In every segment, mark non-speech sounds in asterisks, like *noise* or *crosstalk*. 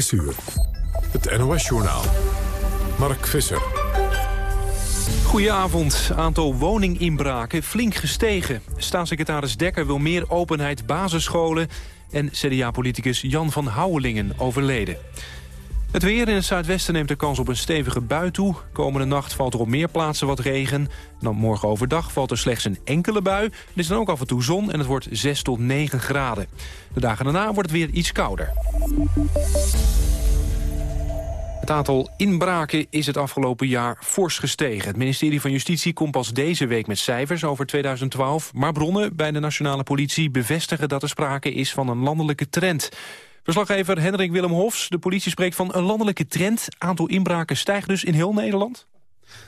6 uur. Het NOS-journaal. Mark Visser. Goedenavond. Aantal woninginbraken flink gestegen. Staatssecretaris Dekker wil meer openheid basisscholen... en CDA-politicus Jan van Houwelingen overleden. Het weer in het zuidwesten neemt de kans op een stevige bui toe. Komende nacht valt er op meer plaatsen wat regen. Dan morgen overdag valt er slechts een enkele bui. Er is dan ook af en toe zon en het wordt 6 tot 9 graden. De dagen daarna wordt het weer iets kouder. Het aantal inbraken is het afgelopen jaar fors gestegen. Het ministerie van Justitie komt pas deze week met cijfers over 2012... maar bronnen bij de nationale politie bevestigen dat er sprake is van een landelijke trend. Verslaggever Hendrik Willem Hofs, de politie spreekt van een landelijke trend. Aantal inbraken stijgt dus in heel Nederland?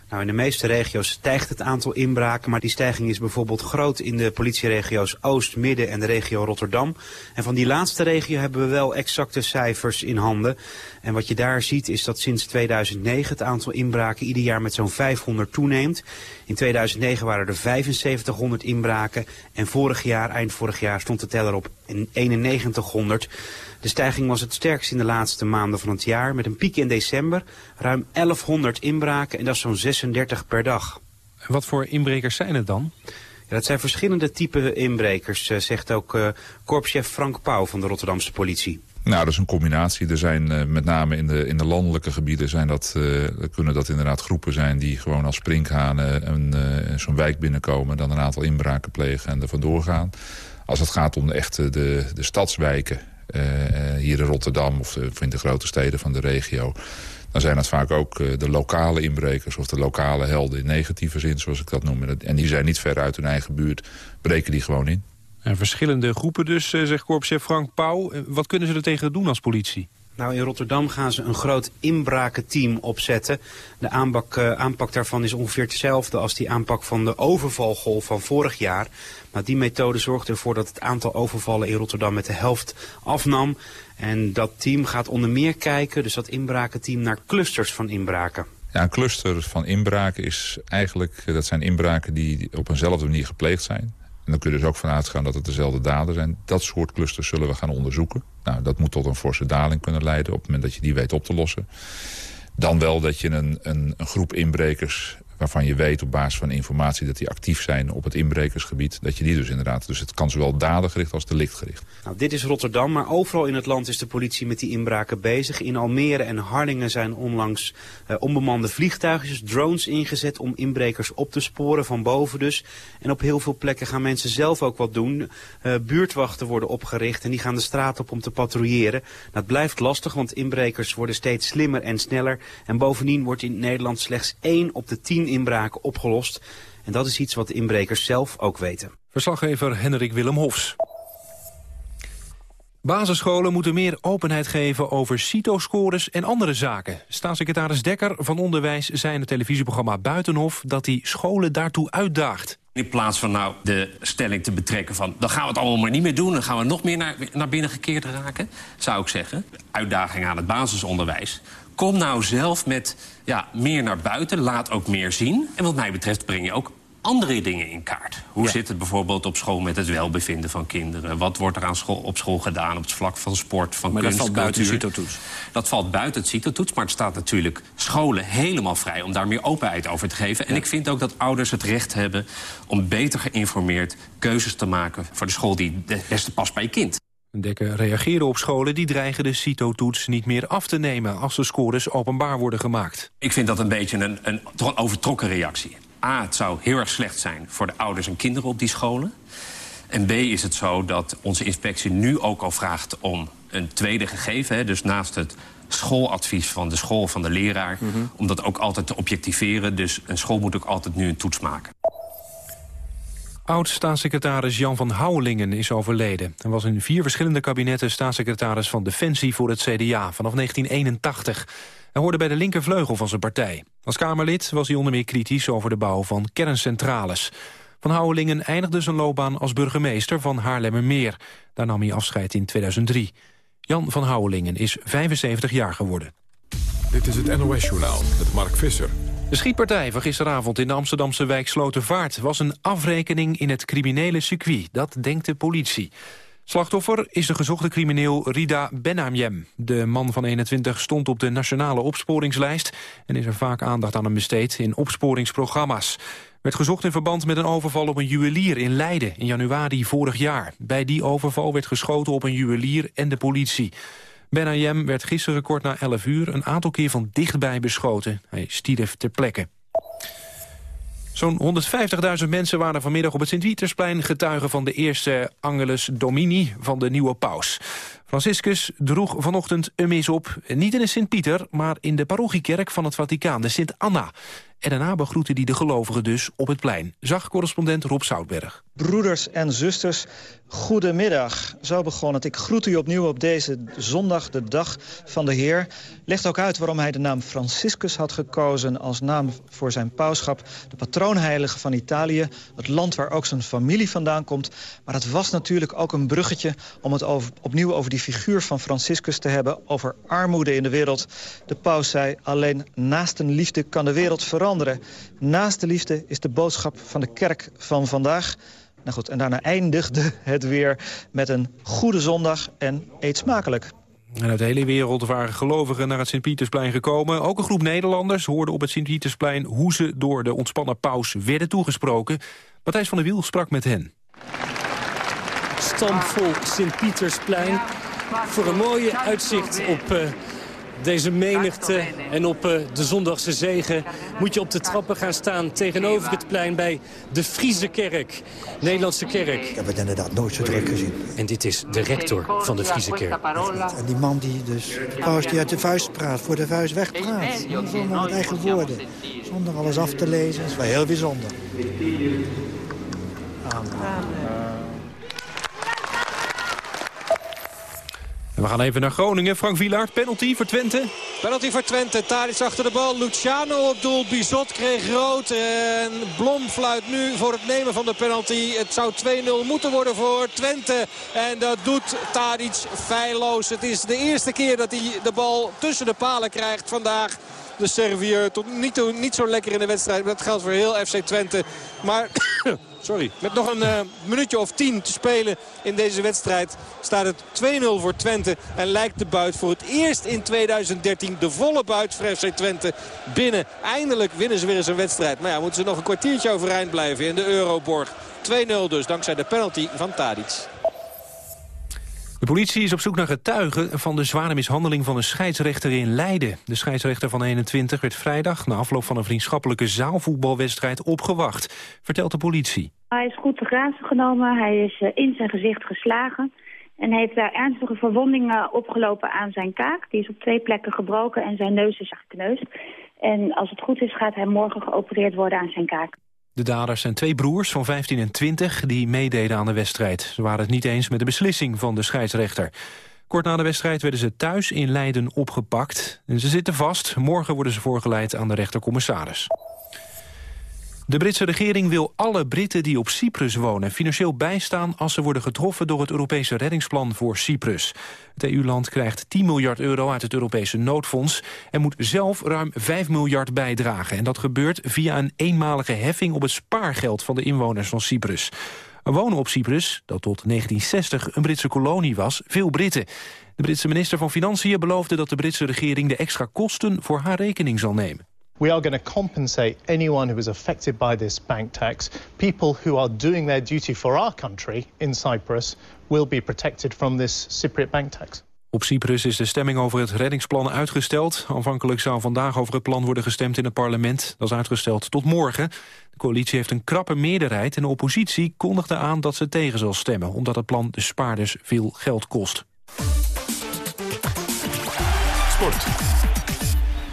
Nou, in de meeste regio's stijgt het aantal inbraken, maar die stijging is bijvoorbeeld groot in de politieregio's Oost, Midden en de regio Rotterdam. En van die laatste regio hebben we wel exacte cijfers in handen. En wat je daar ziet is dat sinds 2009 het aantal inbraken ieder jaar met zo'n 500 toeneemt. In 2009 waren er 7500 inbraken en vorig jaar, eind vorig jaar, stond de teller op 9100. De stijging was het sterkst in de laatste maanden van het jaar met een piek in december. Ruim 1100 inbraken en dat is zo'n 36 per dag. En wat voor inbrekers zijn het dan? Ja, dat zijn verschillende type inbrekers, eh, zegt ook uh, korpschef Frank Pauw van de Rotterdamse politie. Nou, dat is een combinatie. Er zijn uh, met name in de, in de landelijke gebieden zijn dat, uh, kunnen dat inderdaad groepen zijn die gewoon als sprinkhanen een, uh, zo'n wijk binnenkomen, en dan een aantal inbraken plegen en er vandoor gaan. Als het gaat om de echte de, de stadswijken, hier in Rotterdam of, of in de grote steden van de regio, dan zijn dat vaak ook de lokale inbrekers of de lokale helden in negatieve zin, zoals ik dat noem. En die zijn niet ver uit hun eigen buurt, breken die gewoon in. En verschillende groepen dus, eh, zegt korpschef Frank Pauw. Eh, wat kunnen ze er tegen doen als politie? Nou, in Rotterdam gaan ze een groot inbrakenteam opzetten. De aanpak, uh, aanpak daarvan is ongeveer hetzelfde als die aanpak van de overvalgolf van vorig jaar. Maar die methode zorgt ervoor dat het aantal overvallen in Rotterdam met de helft afnam. En dat team gaat onder meer kijken, dus dat inbrakenteam, naar clusters van inbraken. Ja, een cluster van inbraken is eigenlijk, dat zijn inbraken die op eenzelfde manier gepleegd zijn. En dan kun je dus ook van uitgaan dat het dezelfde daden zijn. Dat soort clusters zullen we gaan onderzoeken. Nou, dat moet tot een forse daling kunnen leiden op het moment dat je die weet op te lossen. Dan wel dat je een, een, een groep inbrekers waarvan je weet op basis van informatie dat die actief zijn op het inbrekersgebied, dat je die dus inderdaad, dus het kan zowel dadengericht als delictgericht. Nou, dit is Rotterdam, maar overal in het land is de politie met die inbraken bezig. In Almere en Harlingen zijn onlangs uh, onbemande vliegtuigjes, drones ingezet om inbrekers op te sporen, van boven dus. En op heel veel plekken gaan mensen zelf ook wat doen. Uh, buurtwachten worden opgericht en die gaan de straat op om te patrouilleren. Dat blijft lastig, want inbrekers worden steeds slimmer en sneller. En bovendien wordt in Nederland slechts één op de tien inbraken opgelost. En dat is iets wat de inbrekers zelf ook weten. Verslaggever Henrik Willem Hofs. Basisscholen moeten meer openheid geven over CITO-scores en andere zaken. Staatssecretaris Dekker van Onderwijs zei in het televisieprogramma Buitenhof... dat hij scholen daartoe uitdaagt. In plaats van nou de stelling te betrekken van... dan gaan we het allemaal maar niet meer doen... dan gaan we nog meer naar, naar binnen gekeerd raken, zou ik zeggen. Uitdaging aan het basisonderwijs. Kom nou zelf met ja, meer naar buiten, laat ook meer zien. En wat mij betreft breng je ook andere dingen in kaart. Hoe zit het bijvoorbeeld op school met het welbevinden van kinderen? Wat wordt er aan school, op school gedaan op het vlak van sport, van maar kunst, dat valt buiten het CITO-toets? Dat valt buiten het CITO-toets, maar het staat natuurlijk scholen helemaal vrij... om daar meer openheid over te geven. En ik vind ook dat ouders het recht hebben om beter geïnformeerd... keuzes te maken voor de school die het beste past bij je kind. Dekker reageren op scholen die dreigen de CITO-toets niet meer af te nemen... als de scores openbaar worden gemaakt. Ik vind dat een beetje een, een, toch een overtrokken reactie. A, het zou heel erg slecht zijn voor de ouders en kinderen op die scholen. En B is het zo dat onze inspectie nu ook al vraagt om een tweede gegeven... Hè, dus naast het schooladvies van de school, van de leraar... om dat ook altijd te objectiveren. Dus een school moet ook altijd nu een toets maken. Oud-staatssecretaris Jan van Houwelingen is overleden. Hij was in vier verschillende kabinetten staatssecretaris van Defensie voor het CDA vanaf 1981. Hij hoorde bij de linkervleugel van zijn partij. Als Kamerlid was hij onder meer kritisch over de bouw van kerncentrales. Van Houwelingen eindigde zijn loopbaan als burgemeester van Haarlemmermeer. Daar nam hij afscheid in 2003. Jan van Houwelingen is 75 jaar geworden. Dit is het NOS-journaal met Mark Visser. De schietpartij van gisteravond in de Amsterdamse wijk Slotervaart... was een afrekening in het criminele circuit. Dat denkt de politie. Slachtoffer is de gezochte crimineel Rida Benamjem. De man van 21 stond op de nationale opsporingslijst... en is er vaak aandacht aan hem besteed in opsporingsprogramma's. Werd gezocht in verband met een overval op een juwelier in Leiden... in januari vorig jaar. Bij die overval werd geschoten op een juwelier en de politie. Benayem werd gisteren kort na 11 uur een aantal keer van dichtbij beschoten. Hij stierf ter plekke. Zo'n 150.000 mensen waren vanmiddag op het Sint-Wietersplein... getuigen van de eerste Angelus Domini van de nieuwe paus. Franciscus droeg vanochtend een mis op, niet in de Sint-Pieter... maar in de parochiekerk van het Vaticaan, de Sint-Anna. En daarna begroette hij de gelovigen dus op het plein. Zag correspondent Rob Zoutberg. Broeders en zusters, goedemiddag. Zo begon het. Ik groet u opnieuw op deze zondag, de dag van de Heer. Legt ook uit waarom hij de naam Franciscus had gekozen... als naam voor zijn pauschap. De patroonheilige van Italië, het land waar ook zijn familie vandaan komt. Maar het was natuurlijk ook een bruggetje... om het opnieuw over die figuur van Franciscus te hebben... over armoede in de wereld. De paus zei, alleen naast een liefde kan de wereld veranderen. Naast de liefde is de boodschap van de kerk van vandaag... Nou goed, en daarna eindigde het weer met een goede zondag en eet smakelijk. En uit de hele wereld waren gelovigen naar het Sint-Pietersplein gekomen. Ook een groep Nederlanders hoorde op het Sint-Pietersplein... hoe ze door de ontspannen paus werden toegesproken. Matthijs van der Wiel sprak met hen. Stampvol Sint-Pietersplein voor een mooie uitzicht op... Uh, deze menigte en op uh, de zondagse zegen moet je op de trappen gaan staan tegenover het plein bij de Friese kerk, Nederlandse kerk. Ik heb het inderdaad nooit zo druk gezien. En dit is de rector van de Friese kerk. En die man die dus, paus die uit de vuist praat, voor de vuist wegpraat. Zonder met eigen woorden, zonder alles af te lezen. Dat is wel heel bijzonder. Amen. We gaan even naar Groningen. Frank Wielaert, penalty voor Twente. Penalty voor Twente. Tadic achter de bal. Luciano op doel. Bizot kreeg rood. En Blom fluit nu voor het nemen van de penalty. Het zou 2-0 moeten worden voor Twente. En dat doet Tadic feilloos. Het is de eerste keer dat hij de bal tussen de palen krijgt vandaag de Servier. Tot niet, niet zo lekker in de wedstrijd. Dat geldt voor heel FC Twente. Maar sorry, met nog een uh, minuutje of tien te spelen in deze wedstrijd... staat het 2-0 voor Twente. En lijkt de buit voor het eerst in 2013 de volle buit voor FC Twente binnen. Eindelijk winnen ze weer eens een wedstrijd. Maar ja, moeten ze nog een kwartiertje overeind blijven in de Euroborg. 2-0 dus, dankzij de penalty van Tadic. De politie is op zoek naar getuigen van de zware mishandeling van een scheidsrechter in Leiden. De scheidsrechter van 21 werd vrijdag na afloop van een vriendschappelijke zaalvoetbalwedstrijd opgewacht, vertelt de politie. Hij is goed te grazen genomen, hij is eh, in zijn gezicht geslagen en heeft daar ernstige verwondingen opgelopen aan zijn kaak. Die is op twee plekken gebroken en zijn neus is gekneusd. En als het goed is gaat hij morgen geopereerd worden aan zijn kaak. De daders zijn twee broers van 15 en 20 die meededen aan de wedstrijd. Ze waren het niet eens met de beslissing van de scheidsrechter. Kort na de wedstrijd werden ze thuis in Leiden opgepakt. En ze zitten vast. Morgen worden ze voorgeleid aan de rechtercommissaris. De Britse regering wil alle Britten die op Cyprus wonen financieel bijstaan als ze worden getroffen door het Europese reddingsplan voor Cyprus. Het EU-land krijgt 10 miljard euro uit het Europese noodfonds en moet zelf ruim 5 miljard bijdragen. En dat gebeurt via een eenmalige heffing op het spaargeld van de inwoners van Cyprus. Er wonen op Cyprus, dat tot 1960 een Britse kolonie was, veel Britten. De Britse minister van Financiën beloofde dat de Britse regering de extra kosten voor haar rekening zal nemen. We are going to compensate anyone who is affected by this bank tax. People who are doing their duty for our country in Cyprus will be protected from this Cypriot bank tax. Op Cyprus is de stemming over het reddingsplan uitgesteld. Aanvankelijk zou vandaag over het plan worden gestemd in het parlement. Dat is uitgesteld tot morgen. De coalitie heeft een krappe meerderheid en de oppositie kondigde aan dat ze tegen zal stemmen... omdat het plan de spaarders veel geld kost. Sport.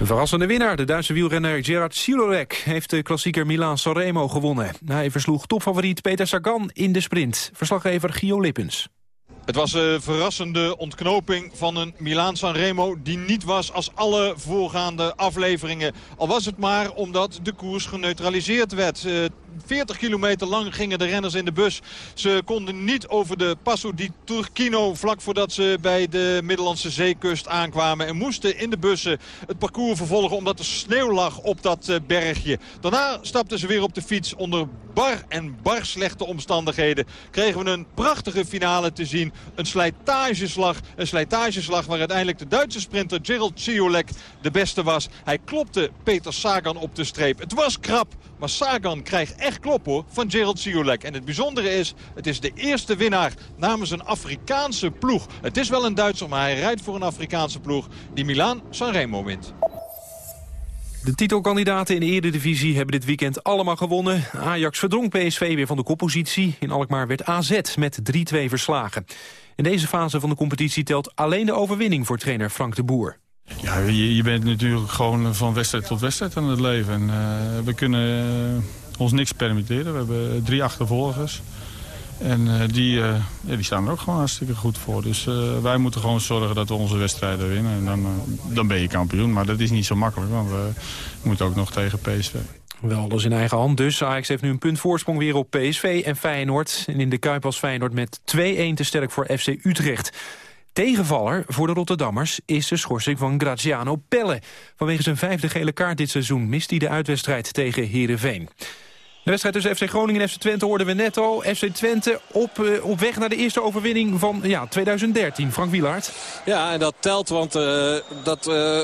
Een verrassende winnaar, de Duitse wielrenner Gerard Silorek... heeft de klassieker Milaan-Sanremo gewonnen. Hij versloeg topfavoriet Peter Sagan in de sprint. Verslaggever Gio Lippens. Het was een verrassende ontknoping van een Milaan Sanremo die niet was als alle voorgaande afleveringen. Al was het maar omdat de koers geneutraliseerd werd. Uh, 40 kilometer lang gingen de renners in de bus. Ze konden niet over de Passo di Turchino vlak voordat ze bij de Middellandse zeekust aankwamen. En moesten in de bussen het parcours vervolgen omdat er sneeuw lag op dat eh, bergje. Daarna stapten ze weer op de fiets onder bar en bar slechte omstandigheden. Kregen we een prachtige finale te zien. Een slijtageslag. Een slijtageslag waar uiteindelijk de Duitse sprinter Gerald Ciolek de beste was. Hij klopte Peter Sagan op de streep. Het was krap, maar Sagan krijgt echt klop hoor van Gerald Ciolek. En het bijzondere is, het is de eerste winnaar namens een Afrikaanse ploeg. Het is wel een Duitser, maar hij rijdt voor een Afrikaanse ploeg die Milaan Sanremo wint. De titelkandidaten in de Eredivisie hebben dit weekend allemaal gewonnen. Ajax verdrong PSV weer van de koppositie. In Alkmaar werd AZ met 3-2 verslagen. In deze fase van de competitie telt alleen de overwinning voor trainer Frank de Boer. Ja, je, je bent natuurlijk gewoon van wedstrijd tot wedstrijd aan het leven. En, uh, we kunnen uh, ons niks permitteren. We hebben drie achtervolgers. En uh, die, ja, die staan er ook gewoon hartstikke goed voor. Dus wij moeten gewoon zorgen dat we onze wedstrijden winnen. En dan, dan ben je kampioen. Maar dat is niet zo makkelijk, want we moeten ook nog tegen PSV. Wel alles in eigen hand dus. Ajax heeft nu een punt voorsprong weer op PSV en Feyenoord. En in de Kuip was Feyenoord met 2-1 te sterk voor FC Utrecht. Tegenvaller voor de Rotterdammers is de schorsing van Graziano Pelle. Vanwege zijn vijfde gele kaart dit seizoen mist hij de uitwedstrijd tegen Heerenveen. De wedstrijd tussen FC Groningen en FC Twente hoorden we net al. FC Twente op, uh, op weg naar de eerste overwinning van ja, 2013. Frank Wielaert. Ja, en dat telt, want uh, dat... Uh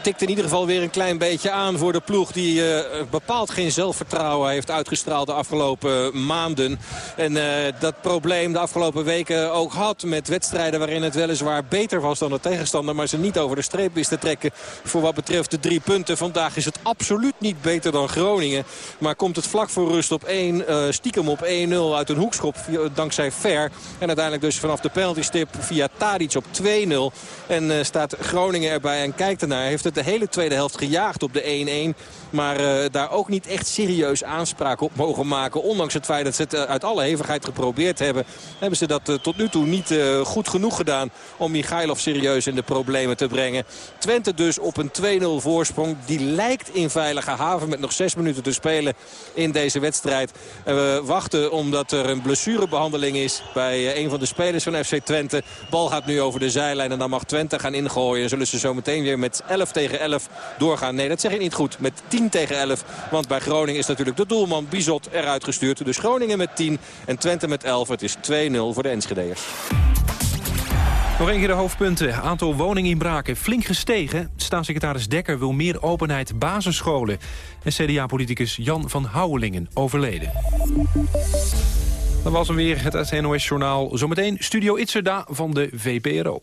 tikt in ieder geval weer een klein beetje aan voor de ploeg... die uh, bepaald geen zelfvertrouwen heeft uitgestraald de afgelopen maanden. En uh, dat probleem de afgelopen weken ook had met wedstrijden... waarin het weliswaar beter was dan de tegenstander... maar ze niet over de streep wist te trekken voor wat betreft de drie punten. Vandaag is het absoluut niet beter dan Groningen. Maar komt het vlak voor rust op 1, uh, stiekem op 1-0 uit een hoekschop dankzij Ver. En uiteindelijk dus vanaf de penaltystip via Tadic op 2-0. En staat Groningen erbij en kijkt ernaar. Heeft de hele tweede helft gejaagd op de 1-1. Maar uh, daar ook niet echt serieus aanspraak op mogen maken. Ondanks het feit dat ze het uh, uit alle hevigheid geprobeerd hebben. Hebben ze dat uh, tot nu toe niet goed genoeg gedaan. Om Michailov serieus in de problemen te brengen. Twente dus op een 2-0 voorsprong. Die lijkt in veilige haven met nog 6 minuten te spelen in deze wedstrijd. we wachten omdat er een blessurebehandeling is bij een van de spelers van FC Twente. Bal gaat nu over de zijlijn en dan mag Twente gaan ingooien. En zullen ze zo meteen weer met 11 tegen 11 doorgaan. Nee, dat zeg ik niet goed. Met 10 tegen 11. Want bij Groningen is natuurlijk de doelman Bizot eruit gestuurd. Dus Groningen met 10 en Twente met 11. Het is 2-0 voor de Enschede'ers. Nog een keer de hoofdpunten. Aantal woninginbraken flink gestegen. Staatssecretaris Dekker wil meer openheid basisscholen. En CDA-politicus Jan van Houwelingen overleden. Dat was hem weer, het NOS-journaal. Zometeen Studio Itzerda van de VPRO.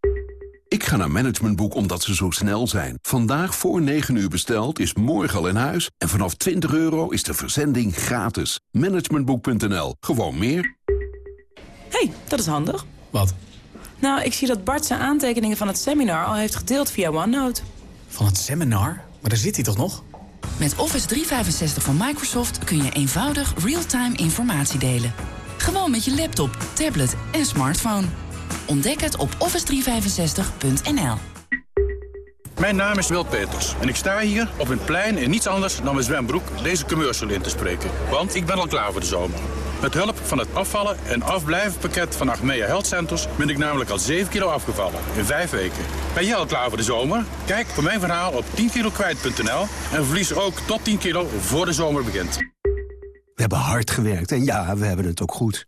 Ik ga naar Managementboek omdat ze zo snel zijn. Vandaag voor 9 uur besteld is morgen al in huis. En vanaf 20 euro is de verzending gratis. Managementboek.nl. Gewoon meer. hey, dat is handig. Wat? Nou, ik zie dat Bart zijn aantekeningen van het seminar al heeft gedeeld via OneNote. Van het seminar? Maar daar zit hij toch nog? Met Office 365 van Microsoft kun je eenvoudig real-time informatie delen. Gewoon met je laptop, tablet en smartphone. Ontdek het op office365.nl. Mijn naam is Wil Peters en ik sta hier op een plein in niets anders dan mijn zwembroek deze commercial in te spreken. Want ik ben al klaar voor de zomer. Met hulp van het afvallen en afblijvenpakket van Achmea Health Centers ben ik namelijk al 7 kilo afgevallen in 5 weken. Ben jij al klaar voor de zomer? Kijk voor mijn verhaal op 10kilokwijt.nl en verlies ook tot 10 kilo voor de zomer begint. We hebben hard gewerkt en ja, we hebben het ook goed.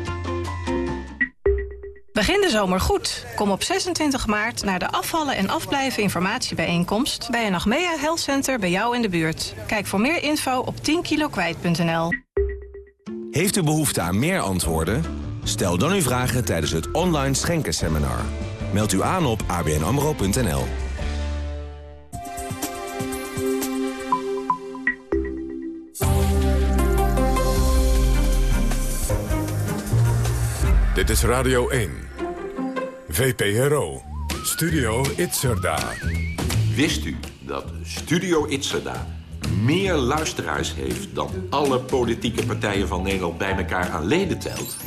Begin de zomer goed. Kom op 26 maart naar de afvallen en afblijven informatiebijeenkomst... bij een Achmea Health Center bij jou in de buurt. Kijk voor meer info op 10kilokwijt.nl. Heeft u behoefte aan meer antwoorden? Stel dan uw vragen tijdens het online schenkenseminar. Meld u aan op abnamro.nl. Dit is Radio 1. VPRO. Studio Itzerda. Wist u dat Studio Itzerda meer luisteraars heeft... dan alle politieke partijen van Nederland bij elkaar aan leden telt?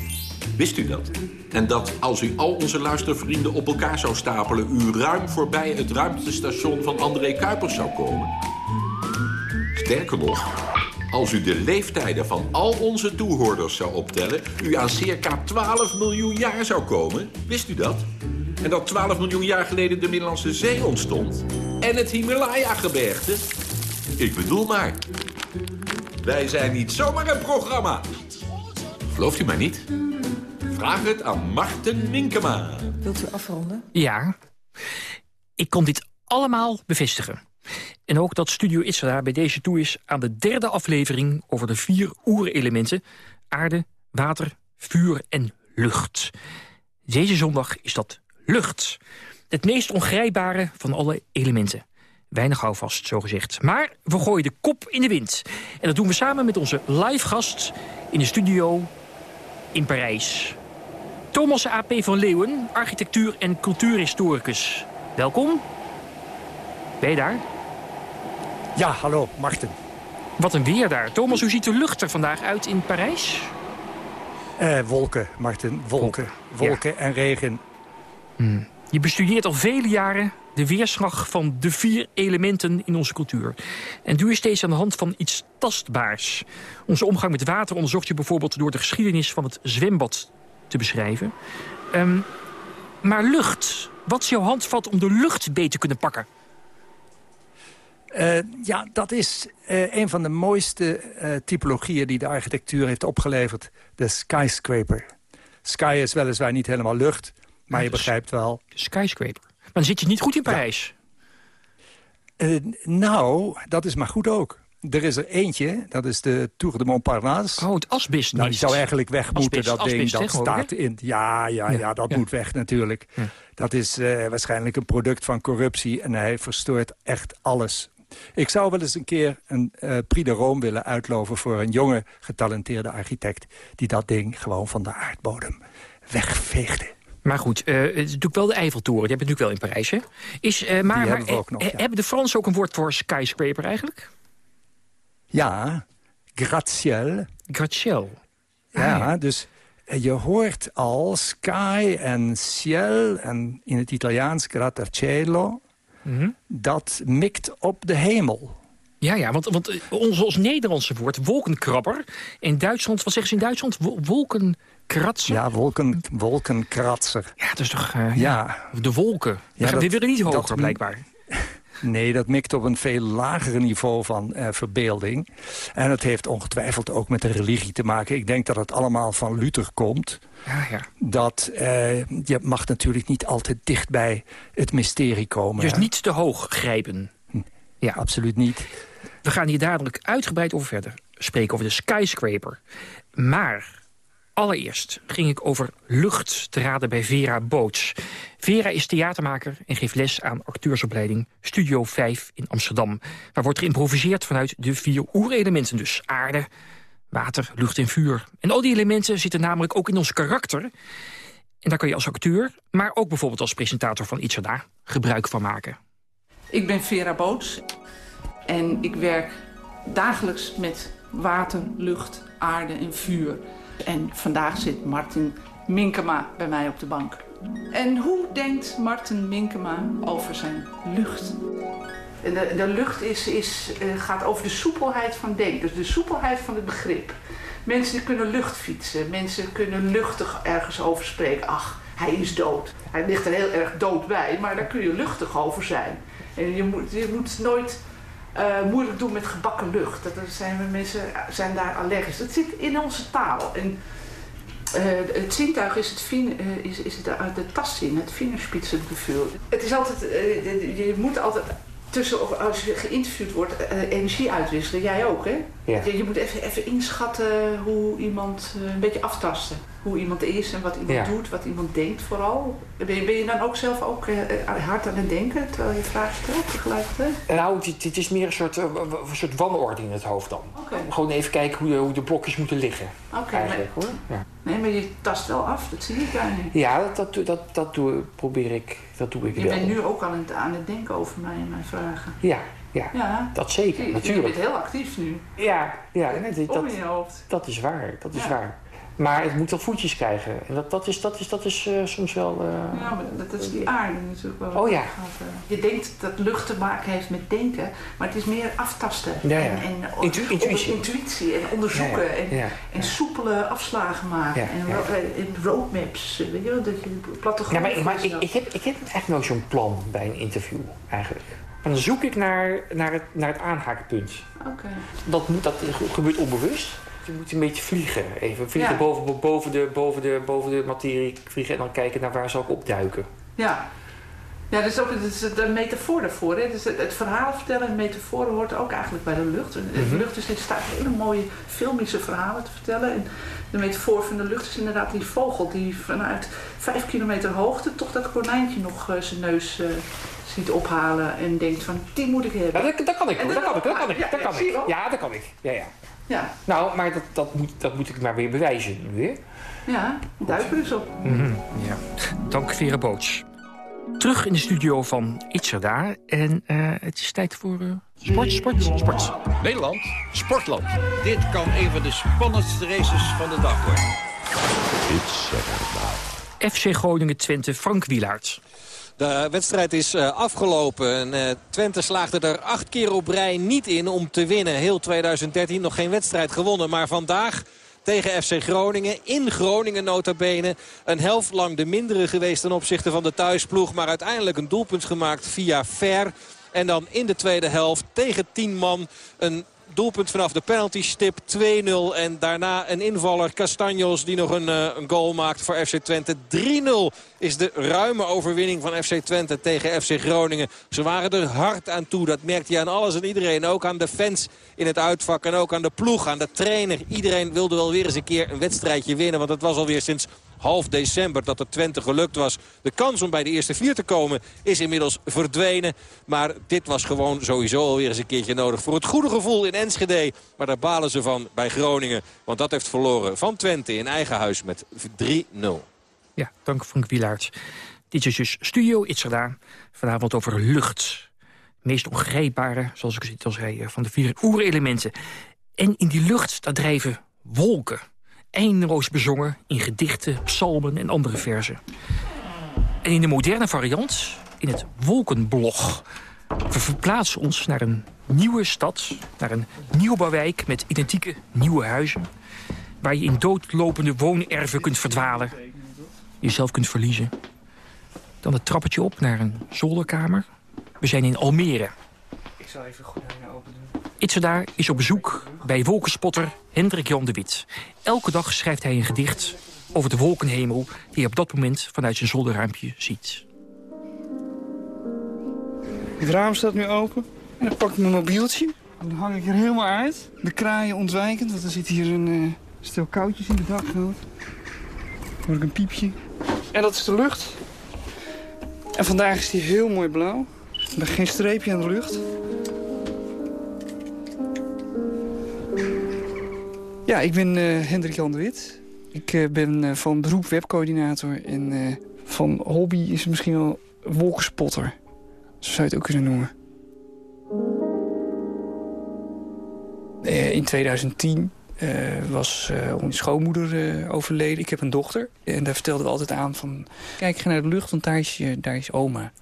Wist u dat? En dat als u al onze luistervrienden op elkaar zou stapelen... u ruim voorbij het ruimtestation van André Kuipers zou komen? Sterker nog, als u de leeftijden van al onze toehoorders zou optellen... u aan circa 12 miljoen jaar zou komen. Wist u dat? En dat 12 miljoen jaar geleden de Middellandse Zee ontstond. En het Himalaya-gebergte. Ik bedoel maar. Wij zijn niet zomaar een programma. Gelooft u mij niet? Vraag het aan Marten Minkema. Wilt u afronden? Ja. Ik kon dit allemaal bevestigen. En ook dat Studio Itzada bij deze toe is aan de derde aflevering... over de vier oerelementen: aarde, water, vuur en lucht. Deze zondag is dat lucht. Het meest ongrijpbare van alle elementen. Weinig houvast, zo gezegd. Maar we gooien de kop in de wind. En dat doen we samen met onze live gast in de studio in Parijs. Thomas A.P. van Leeuwen, architectuur- en cultuurhistoricus. Welkom. Ben je daar? Ja, hallo, Martin. Wat een weer daar. Thomas, hoe ziet de lucht er vandaag uit in Parijs? Eh, wolken, Martin, wolken. Wolken en regen. Hmm. Je bestudeert al vele jaren de weerslag van de vier elementen in onze cultuur. En doe je steeds aan de hand van iets tastbaars. Onze omgang met water onderzocht je bijvoorbeeld... door de geschiedenis van het zwembad te beschrijven. Um, maar lucht, wat is jouw handvat om de lucht beter te kunnen pakken? Uh, ja, dat is uh, een van de mooiste uh, typologieën die de architectuur heeft opgeleverd. De skyscraper. Sky is weliswaar niet helemaal lucht, maar ja, je begrijpt wel. Skyscraper. Maar dan zit je niet goed in Parijs. Ja. nou, dat is maar goed ook. Er is er eentje, dat is de Tour de Montparnasse. Oh, het asbest Nou, die zou eigenlijk weg moeten, asbest, dat ding. Asbest, dat staat in... Ja, ja, ja, ja dat ja. moet weg natuurlijk. Ja. Dat is uh, waarschijnlijk een product van corruptie... en hij verstoort echt alles. Ik zou wel eens een keer een uh, Prix de Rome willen uitloven... voor een jonge, getalenteerde architect... die dat ding gewoon van de aardbodem wegveegde. Maar goed, uh, het is natuurlijk wel de Eiffeltoren. Die heb je natuurlijk wel in Parijs, hè? Is, uh, maar, maar hebben, we ook nog, ja. hebben de Fransen ook een woord voor skyscraper eigenlijk? Ja. Gratte-ciel. Ja, ah, ja, dus je hoort al sky en ciel en in het Italiaans grattacielo. Mm -hmm. Dat mikt op de hemel. Ja, ja, want, want ons, ons Nederlandse woord wolkenkrabber... in Duitsland, wat zeggen ze in Duitsland? Wolkenkratzer? Ja, wolken, wolkenkratzer. Ja, dat is toch... Uh, ja. De wolken. Ja, dat, die willen niet hoger, dat, blijkbaar. *laughs* Nee, dat mikt op een veel lager niveau van uh, verbeelding. En het heeft ongetwijfeld ook met de religie te maken. Ik denk dat het allemaal van Luther komt. Ja, ja. Dat uh, je mag natuurlijk niet altijd dicht bij het mysterie komen. Dus niet te hoog grijpen. Ja, absoluut niet. We gaan hier dadelijk uitgebreid over verder spreken, over de skyscraper. Maar allereerst ging ik over lucht te raden bij Vera Boots. Vera is theatermaker en geeft les aan acteursopleiding Studio 5 in Amsterdam. Waar wordt geïmproviseerd vanuit de vier oerelementen. Dus aarde, water, lucht en vuur. En al die elementen zitten namelijk ook in ons karakter. En daar kan je als acteur, maar ook bijvoorbeeld als presentator van iets daar gebruik van maken. Ik ben Vera Boots en ik werk dagelijks met water, lucht, aarde en vuur. En vandaag zit Martin Minkema bij mij op de bank. En hoe denkt Martin Minkema over zijn lucht? De, de lucht is, is, uh, gaat over de soepelheid van denken, dus de soepelheid van het begrip. Mensen kunnen lucht fietsen, mensen kunnen luchtig ergens over spreken. Ach, hij is dood. Hij ligt er heel erg dood bij, maar daar kun je luchtig over zijn. En je moet, je moet nooit uh, moeilijk doen met gebakken lucht. Dat zijn we, mensen zijn daar allergisch. Dat zit in onze taal. En het zintuig is het, fin, is, is het, de tastzin, het vingerspitsengevoel. Het is altijd, je moet altijd tussen, als je geïnterviewd wordt, energie uitwisselen. Jij ook, hè? Ja. Je, je, moet even, even inschatten hoe iemand, uh, een beetje aftasten. Hoe iemand is en wat iemand doet, wat iemand denkt vooral. Ben je, ben je dan ook zelf ook uh, hard aan het denken terwijl je vragen stelt tegelijkertijd? Nou, het, is meer een soort, een soort wanorde in het hoofd dan. Okay. Gewoon even kijken hoe, hoe de blokjes moeten liggen. Oké. Eigenlijk, hoor. Ja. Nee, maar je tast wel af, dat zie ik daar niet. Ja, dat, dat, dat, dat doe, probeer ik, dat doe ik je wel. Je bent nu ook al aan het, aan het denken over mij en mijn vragen. Ja, ja, ja. dat zeker, je, natuurlijk. Je bent heel actief nu. Ja, ja nee, dat, hoofd. dat is waar, dat is waar. Maar het moet wel voetjes krijgen. En dat, dat is, dat is, dat is uh, soms wel... Uh, ja, maar dat is die aarde natuurlijk wel. Oh ja. Gaat, uh, je denkt dat lucht te maken heeft met denken, maar het is meer aftasten. Ja, ja. En, en Intu intuïtie. intuïtie en onderzoeken en, en soepele afslagen maken. En, en, roadmaps, weet je wel, dat je plattegrond... Ja, maar, maar ik, ik, heb, ik heb echt nooit zo'n plan bij een interview, eigenlijk. En dan zoek ik naar, naar, het, naar het aanhaakpunt. Oké. Dat, dat gebeurt onbewust. Je moet een beetje vliegen. Even vliegen boven, boven, de, boven, de, boven de materie vliegen en dan kijken naar waar zal ik opduiken. Ja. Ja, dat is ook dat is de metafoor daarvoor. Hè. Dus het, het verhaal vertellen en metaforen hoort ook eigenlijk bij de lucht. De mhm. lucht is in staat hele mooie filmische verhalen te vertellen. En de metafoor van de lucht is inderdaad die vogel die vanuit vijf kilometer hoogte toch dat konijntje nog uh, zijn neus uh, ziet ophalen en denkt van die moet ik hebben. Ja, dat, dat kan ik, dat, kan ik, dat kan ik, dat kan ik. Ja, dat kan ik. Ja, ja. Ja. Nou, maar dat, dat, moet, dat moet ik maar weer bewijzen nu weer. Ja, duiken dus op. Mm -hmm. ja. Dank Vera Boots. Terug in de studio van Itzerda. En uh, het is tijd voor uh, sport, sport, sport. Nederland, sportland. Dit kan een van de spannendste races van de dag worden. Itzerda. FC Groningen-Twente, Frank Wielaert. De wedstrijd is uh, afgelopen. En, Twente slaagde er acht keer op rij niet in om te winnen. Heel 2013 nog geen wedstrijd gewonnen. Maar vandaag tegen FC Groningen. In Groningen nota bene. Een helft lang de mindere geweest ten opzichte van de thuisploeg. Maar uiteindelijk een doelpunt gemaakt via Ver. En dan in de tweede helft tegen 10 man een doelpunt vanaf de penalty stip 2-0. En daarna een invaller Castanjos die nog een, uh, een goal maakt voor FC Twente. 3-0 is de ruime overwinning van FC Twente tegen FC Groningen. Ze waren er hard aan toe. Dat merkte je aan alles en iedereen. Ook aan de fans in het uitvak en ook aan de ploeg, aan de trainer. Iedereen wilde wel weer eens een keer een wedstrijdje winnen. Want het was alweer sinds half december dat het Twente gelukt was. De kans om bij de eerste vier te komen is inmiddels verdwenen. Maar dit was gewoon sowieso alweer eens een keertje nodig voor het goede gevoel in Enschede. Maar daar balen ze van bij Groningen. Want dat heeft verloren van Twente in eigen huis met 3-0. Ja, dank Frank Wielaert. Dit is dus Studio Itzerda. Vanavond over lucht. Het meest ongrijpbare, zoals ik al zei, van de vier oerelementen. En in die lucht, daar drijven wolken eindeloos bezongen in gedichten, psalmen en andere verzen. En in de moderne variant, in het wolkenblog... we verplaatsen ons naar een nieuwe stad, naar een nieuwbouwwijk... met identieke nieuwe huizen... waar je in doodlopende woonerven kunt verdwalen... jezelf kunt verliezen. Dan het trappetje op naar een zolderkamer. We zijn in Almere. Ik zal even goed naar open doen. Itzerda is op bezoek bij wolkenspotter Hendrik Jan de Wit. Elke dag schrijft hij een gedicht over de wolkenhemel... die hij op dat moment vanuit zijn zolderruimpje ziet. Het raam staat nu open. En dan pak ik mijn mobieltje. Dan hang ik er helemaal uit. De kraaien ontwijkend, want er zit hier een uh, stel koudjes in de dakgoot. Hoor ik een piepje. En dat is de lucht. En vandaag is die heel mooi blauw. Er is geen streepje aan de lucht. Ja, ik ben uh, Hendrik Jan de Wit. Ik uh, ben uh, van beroep webcoördinator en van hobby is misschien wel wolkenspotter. Zo zou je het ook kunnen noemen. in 2010 was onze schoonmoeder overleden. Ik heb een dochter. En daar vertelden we altijd aan van... Kijk, ga naar de lucht, want daar is, daar is oma.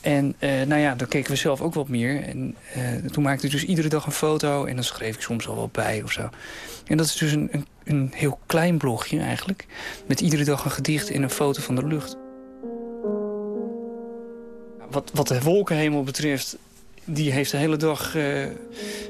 En uh, nou ja, dan keken we zelf ook wat meer. En uh, toen maakte ik dus iedere dag een foto en dan schreef ik soms al wat bij of zo. En dat is dus een, een, een heel klein blogje eigenlijk. Met iedere dag een gedicht en een foto van de lucht. Wat, wat de wolkenhemel betreft die heeft de hele dag uh,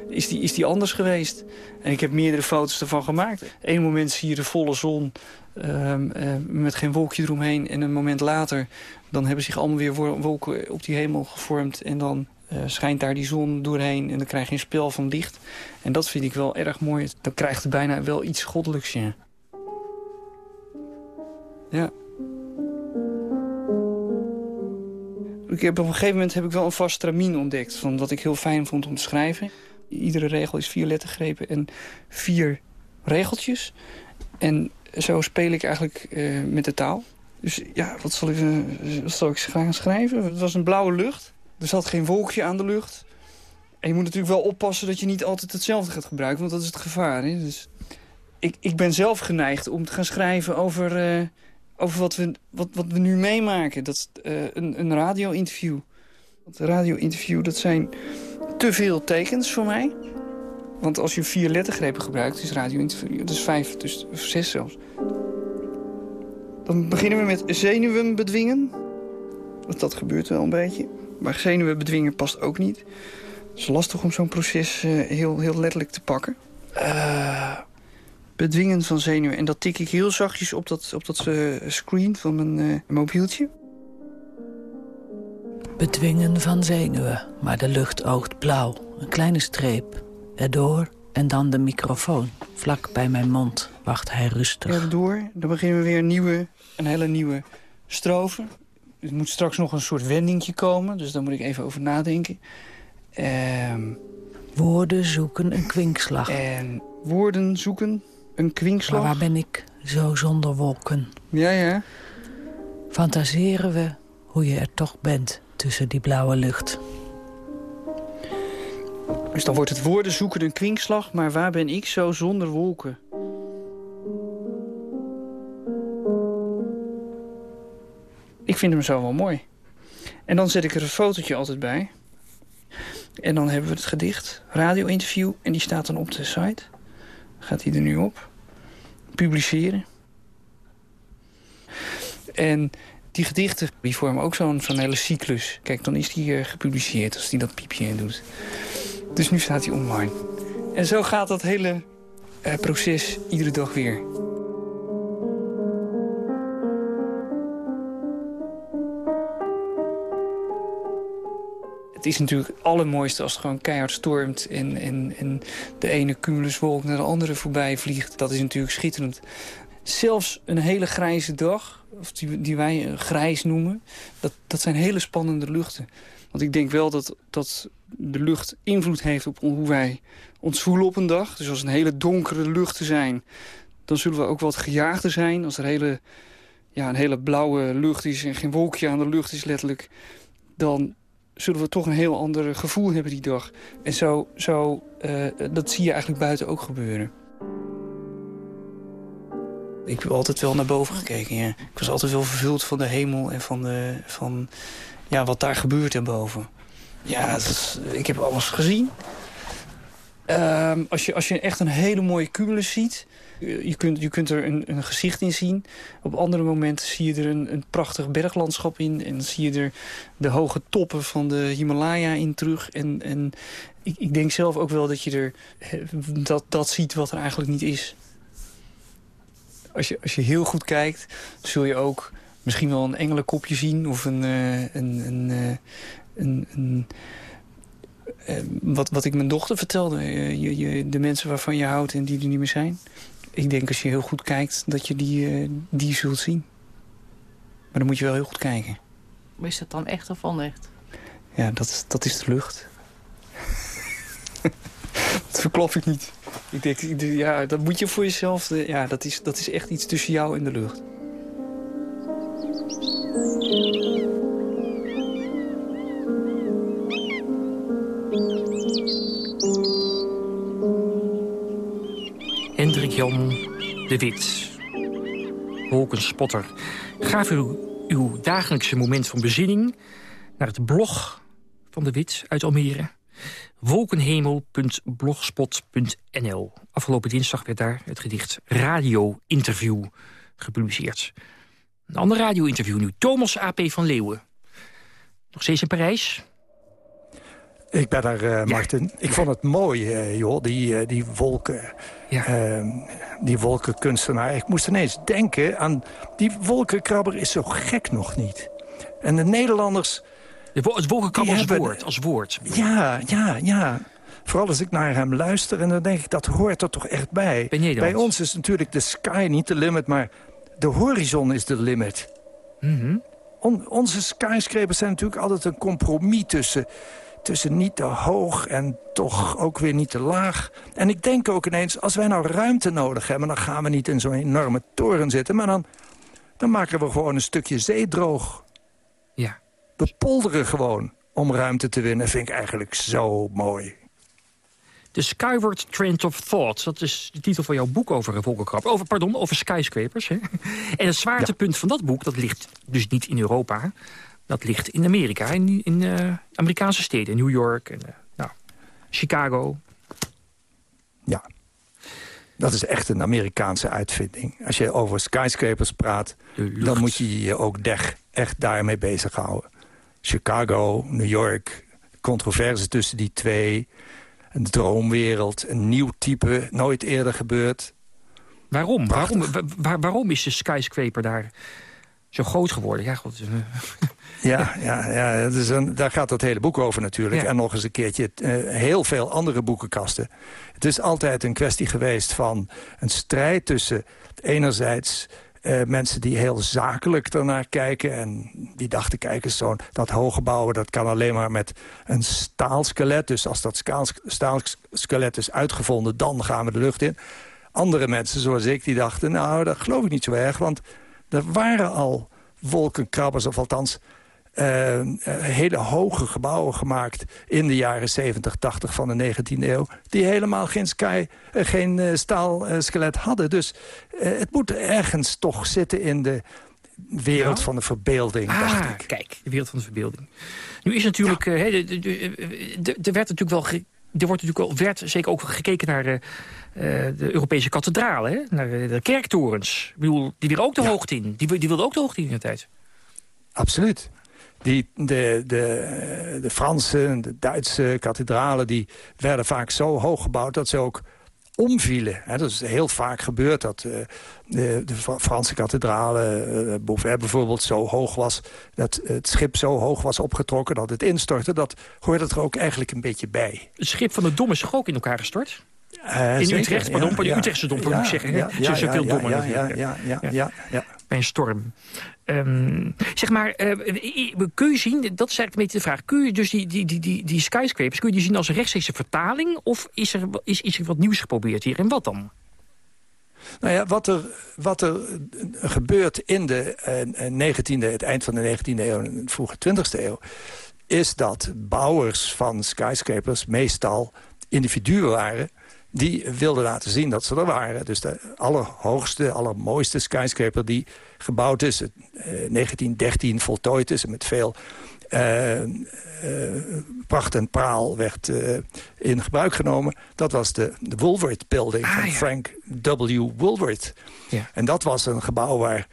is die, is die anders geweest. En ik heb meerdere foto's ervan gemaakt. Eén moment zie je de volle zon um, uh, met geen wolkje eromheen. En een moment later dan hebben zich allemaal weer wolken op die hemel gevormd. En dan uh, schijnt daar die zon doorheen en dan krijg je een spel van licht. En dat vind ik wel erg mooi. Dan krijgt het bijna wel iets goddelijks, ja. Ja. Ik heb, op een gegeven moment heb ik wel een vast stramien ontdekt... van wat ik heel fijn vond om te schrijven. Iedere regel is vier lettergrepen en vier regeltjes. En zo speel ik eigenlijk uh, met de taal. Dus ja, wat zal ik, uh, wat zal ik gaan schrijven? Het was een blauwe lucht. Er zat geen wolkje aan de lucht. En je moet natuurlijk wel oppassen dat je niet altijd hetzelfde gaat gebruiken. Want dat is het gevaar. Hè? Dus ik, ik ben zelf geneigd om te gaan schrijven over, uh, over wat, we, wat, wat we nu meemaken. Dat uh, een, een radio-interview. Want een radio-interview, dat zijn te veel tekens voor mij. Want als je vier lettergrepen gebruikt, is radio-interview... dat is vijf, dus zes zelfs. Dan beginnen we met zenuwen bedwingen. Want dat gebeurt wel een beetje. Maar zenuwen bedwingen past ook niet. Het is lastig om zo'n proces uh, heel, heel letterlijk te pakken. Uh, bedwingen van zenuwen. En dat tik ik heel zachtjes op dat, op dat uh, screen van mijn mobieltje. Bedwingen van zenuwen, maar de lucht oogt blauw. Een kleine streep. Erdoor en dan de microfoon. Vlak bij mijn mond wacht hij rustig. Erdoor, dan beginnen we weer een, nieuwe, een hele nieuwe strofe. Er moet straks nog een soort wendingje komen, dus daar moet ik even over nadenken. Ehm, woorden zoeken een kwinkslag. En woorden zoeken een kwinkslag. Maar waar ben ik zo zonder wolken? Ja, ja. Fantaseren we hoe je er toch bent tussen die blauwe lucht. Dus dan wordt het woorden zoeken een kwinkslag, maar waar ben ik zo zonder wolken? Ik vind hem zo wel mooi. En dan zet ik er een fotootje altijd bij. En dan hebben we het gedicht, radio-interview. En die staat dan op de site. Gaat hij er nu op. Publiceren. En die gedichten die vormen ook zo'n zo'n hele cyclus. Kijk, dan is die uh, gepubliceerd als die dat piepje in doet. Dus nu staat hij online. En zo gaat dat hele uh, proces iedere dag weer. Het is natuurlijk het allermooiste als het gewoon keihard stormt... en, en, en de ene cumuluswolk naar de andere voorbij vliegt. Dat is natuurlijk schitterend. Zelfs een hele grijze dag, of die, die wij grijs noemen... Dat, dat zijn hele spannende luchten. Want ik denk wel dat, dat de lucht invloed heeft op hoe wij ons voelen op een dag. Dus als een hele donkere luchten zijn... dan zullen we ook wat gejaagder zijn. Als er hele, ja, een hele blauwe lucht is en geen wolkje aan de lucht is letterlijk... dan zullen we toch een heel ander gevoel hebben die dag. En zo, zo uh, dat zie je eigenlijk buiten ook gebeuren. Ik heb altijd wel naar boven gekeken, ja. Ik was altijd wel vervuld van de hemel en van, de, van ja, wat daar gebeurt erboven. Ja, is, ik heb alles gezien. Um, als, je, als je echt een hele mooie cumulus ziet... Je kunt, je kunt er een, een gezicht in zien. Op andere momenten zie je er een, een prachtig berglandschap in. En zie je er de hoge toppen van de Himalaya in terug. En, en ik, ik denk zelf ook wel dat je er dat, dat ziet wat er eigenlijk niet is. Als je, als je heel goed kijkt, zul je ook misschien wel een engelenkopje zien... of een, uh, een, een, uh, een, een wat, wat ik mijn dochter vertelde. Je, je, de mensen waarvan je houdt en die er niet meer zijn. Ik denk als je heel goed kijkt dat je die, die zult zien. Maar dan moet je wel heel goed kijken. Maar is dat dan echt of onecht? Ja, dat, dat is de lucht. *laughs* dat verklop ik niet. Ik denk, ja, dat moet je voor jezelf... Ja, dat is, dat is echt iets tussen jou en de lucht. Jan de Wit, wolkenspotter. Gaaf u uw dagelijkse moment van bezinning naar het blog van de Wit uit Almere. Wolkenhemel.blogspot.nl Afgelopen dinsdag werd daar het gedicht Radio Interview gepubliceerd. Een ander radio-interview nu. Thomas A.P. van Leeuwen. Nog steeds in Parijs? Ik ben er, uh, Martin. Ik vond het mooi, uh, joh, die, uh, die wolken. Ja. Ehm, die wolkenkunstenaar. Ik moest ineens denken aan... Die wolkenkrabber is zo gek nog niet. En de Nederlanders... De, het wolkenkrabber als hebben, woord, als woord. Ja, ja, ja. Vooral als ik naar hem luister. En dan denk ik, dat hoort er toch echt bij. Bij, bij ons is natuurlijk de sky niet de limit, maar de horizon is de limit. Mm -hmm. On, onze skyscrapers zijn natuurlijk altijd een compromis tussen tussen niet te hoog en toch ook weer niet te laag. En ik denk ook ineens, als wij nou ruimte nodig hebben... dan gaan we niet in zo'n enorme toren zitten... maar dan, dan maken we gewoon een stukje zee droog. Ja. We polderen gewoon om ruimte te winnen. vind ik eigenlijk zo mooi. The Skyward Trend of Thought. Dat is de titel van jouw boek over een wolkenkrab. Over, pardon, over skyscrapers. Hè? En het zwaartepunt ja. van dat boek, dat ligt dus niet in Europa... Dat ligt in Amerika, in, in uh, Amerikaanse steden. New York, en, uh, nou, Chicago. Ja, dat is echt een Amerikaanse uitvinding. Als je over skyscrapers praat, dan moet je je ook deg, echt daarmee bezighouden. Chicago, New York, controverse tussen die twee... een droomwereld, een nieuw type, nooit eerder gebeurd. Waarom? Waarom, waar, waarom is de skyscraper daar zo groot geworden? Ja, god. *laughs* *laughs* Ja, ja, ja dus een, daar gaat het hele boek over natuurlijk. Ja. En nog eens een keertje uh, heel veel andere boekenkasten. Het is altijd een kwestie geweest van een strijd tussen enerzijds... Uh, mensen die heel zakelijk ernaar kijken. En die dachten, kijk eens, zo'n dat hoge bouwen... dat kan alleen maar met een staalskelet. Dus als dat staalskelet is uitgevonden, dan gaan we de lucht in. Andere mensen, zoals ik, die dachten... nou, dat geloof ik niet zo erg, want er waren al wolkenkrabbers... of althans uh, hele hoge gebouwen gemaakt in de jaren 70, 80 van de 19e eeuw... die helemaal geen, sky, uh, geen staalskelet hadden. Dus het moet ergens toch zitten in de wereld ja? van de verbeelding, ah, dacht ik. kijk, de wereld van de verbeelding. Nu is natuurlijk... Ja. er werd natuurlijk wel... Er wordt natuurlijk wel, werd zeker ook gekeken naar uh, de Europese kathedralen, hè? naar de kerktorens. Ik bedoel, die weer ook de ja. hoogte in. Die, die wilde ook de hoogte in de tijd. Absoluut. Die, de, de, de Franse en de Duitse kathedralen die werden vaak zo hoog gebouwd... dat ze ook omvielen. Dat is heel vaak gebeurd dat uh, de, de, Franse kathedrale, uh, Beauvais bijvoorbeeld, zo hoog was... dat het schip zo hoog was opgetrokken dat het instortte. Dat hoorde er ook eigenlijk een beetje bij. Het schip van de Dom is toch ook in elkaar gestort? Uh, in zeker, Utrecht, pardon, ja, de Utrechtse Dom, moet ik zeggen. Ja, ja, Zo veel dommer. Ja, ja, ja, ja, ja, ja. Bij een storm. Um, zeg maar, uh, kun je zien, dat is eigenlijk een beetje de vraag... kun je dus die, die, die, die, die skyscrapers kun je die zien als een rechtstreekse vertaling... of is er, is, is er wat nieuws geprobeerd hier? En wat dan? Nou ja, wat er, wat er gebeurt in de uh, 19e, het eind van de 19e eeuw... en de vroege 20e eeuw... is dat bouwers van skyscrapers meestal individuen waren die wilden laten zien dat ze er waren. Dus de allerhoogste, allermooiste skyscraper die gebouwd is... in uh, 1913 voltooid is en met veel uh, uh, pracht en praal werd uh, in gebruik genomen. Dat was de, de Woolworth Building ah, van ja. Frank W. Woolworth. Ja. En dat was een gebouw waar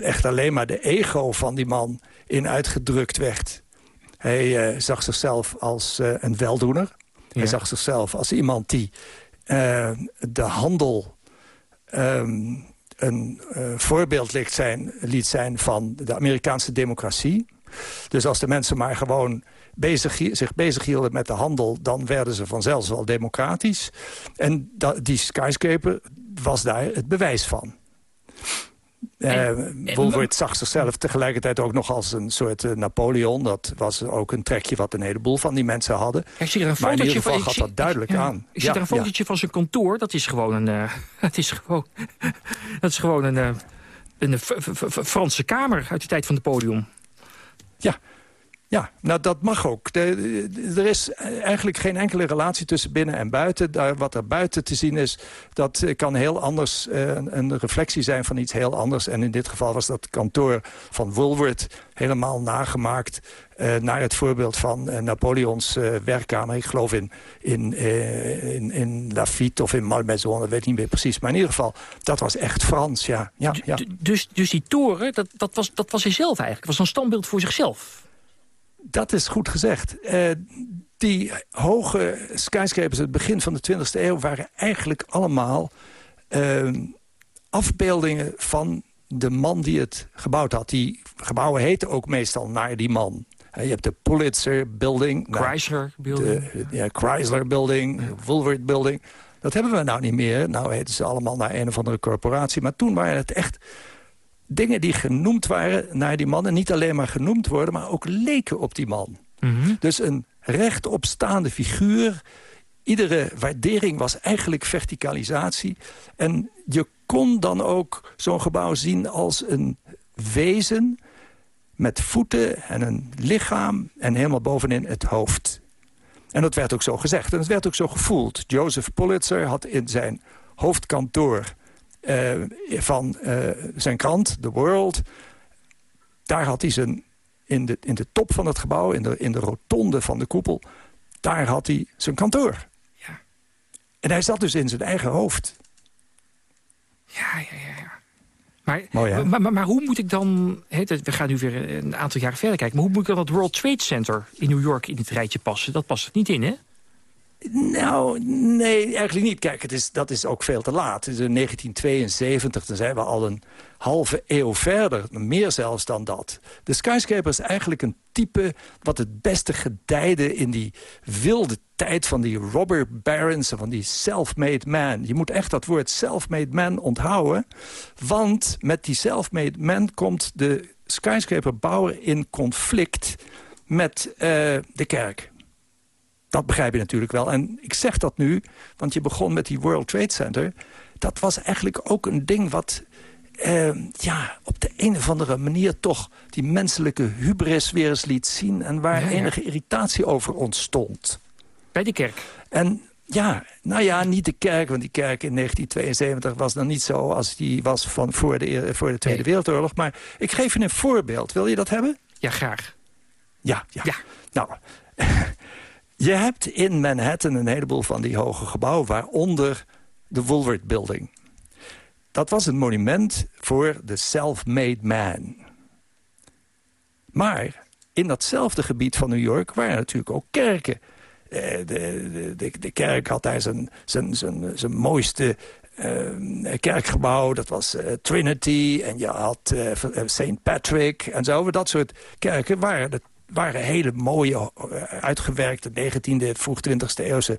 echt alleen maar de ego van die man in uitgedrukt werd. Hij zag zichzelf als een weldoener. Hij ja. zag zichzelf als iemand die uh, de handel um, een uh, voorbeeld liet zijn, liet zijn van de Amerikaanse democratie. Dus als de mensen maar gewoon bezig, zich bezighielden met de handel... dan werden ze vanzelf wel democratisch. En die skyscraper was daar het bewijs van. Uh, Woolworth zag zichzelf tegelijkertijd ook nog als een soort uh, Napoleon. Dat was ook een trekje wat een heleboel van die mensen hadden. Ik zie er een maar in ieder geval van, gaat zie, dat duidelijk ja, aan. Ik zie er een fotootje van zijn kantoor. Dat is gewoon een... Uh, *laughs* dat is gewoon, *laughs* dat is gewoon een, een, een Franse kamer uit de tijd van het podium. Ja, ja, nou dat mag ook. Er is eigenlijk geen enkele relatie tussen binnen en buiten. Daar, wat er buiten te zien is, dat kan heel anders uh, een reflectie zijn van iets heel anders. En in dit geval was dat kantoor van Woolworth helemaal nagemaakt... Uh, naar het voorbeeld van Napoleons werkkamer. Ik geloof in, in, in, in Lafitte of in Malmaison, dat weet ik niet meer precies. Maar in ieder geval, dat was echt Frans, ja. ja, ja. Dus, dus die toren, dat, dat, was, dat was hij zelf eigenlijk? Het was een standbeeld voor zichzelf? Dat is goed gezegd. Uh, die hoge skyscrapers het begin van de 20e eeuw... waren eigenlijk allemaal ehm, afbeeldingen van de man die het gebouwd had. Die gebouwen heten ook meestal naar die man. Je hebt de Pulitzer Building. nou, Chrysler Building. De, ja, Chrysler Building, Woolworth Building. Dat hebben we nou niet meer. Nou heten ze allemaal naar een of andere corporatie. Maar toen waren het echt dingen die genoemd waren naar die man. En niet alleen maar genoemd worden, maar ook leken op die man. Dus een rechtopstaande figuur. Iedere waardering was eigenlijk verticalisatie. En je kon dan ook zo'n gebouw zien als een wezen... met voeten en een lichaam en helemaal bovenin het hoofd. En dat werd ook zo gezegd en het werd ook zo gevoeld. Joseph Pulitzer had in zijn hoofdkantoor van eh, zijn krant, The World... daar had hij zijn, in de, in de top van het gebouw, in de, in de rotonde van de koepel... daar had hij zijn kantoor. Ja. En hij zat dus in zijn eigen hoofd. Ja, ja, ja. ja. Maar, Mooi, maar, maar, maar hoe moet ik dan... We gaan nu weer een aantal jaren verder kijken... maar hoe moet ik dan het World Trade Center in New York in het rijtje passen? Dat past er niet in, hè? Nou, nee, eigenlijk niet. Kijk, is, dat is ook veel te laat. In 1972, dan zijn we al een halve eeuw verder. Meer zelfs dan dat. De skyscraper is eigenlijk een type wat het beste gedijde in die wilde tijd van die robber barons en van die self-made man. Je moet echt dat woord self-made man onthouden. Want met die self-made man komt de skyscraperbouwer in conflict met uh, de kerk. Dat begrijp je natuurlijk wel. En ik zeg dat nu, want je begon met die World Trade Center. Dat was eigenlijk ook een ding wat... Uh, ja, op de een of andere manier toch die menselijke hubris weer eens liet zien... en waar ja, ja. enige irritatie over ontstond. Bij de kerk? En ja, nou ja, niet de kerk, want die kerk in 1972 was dan niet zo... als die was van voor de, voor de Tweede nee. Wereldoorlog. Maar ik geef je een voorbeeld. Wil je dat hebben? Ja, graag. Ja, ja. ja. Nou, *laughs* je hebt in Manhattan een heleboel van die hoge gebouwen... waaronder de Woolworth Building. Dat was een monument voor de self-made man. Maar in datzelfde gebied van New York waren natuurlijk ook kerken. De, de, de, de kerk had daar zijn, zijn, zijn, zijn mooiste uh, kerkgebouw. Dat was uh, Trinity en je had uh, St. Patrick en zo. Dat soort kerken waren de waren hele mooie, uitgewerkte 19e, vroeg 20e eeuwse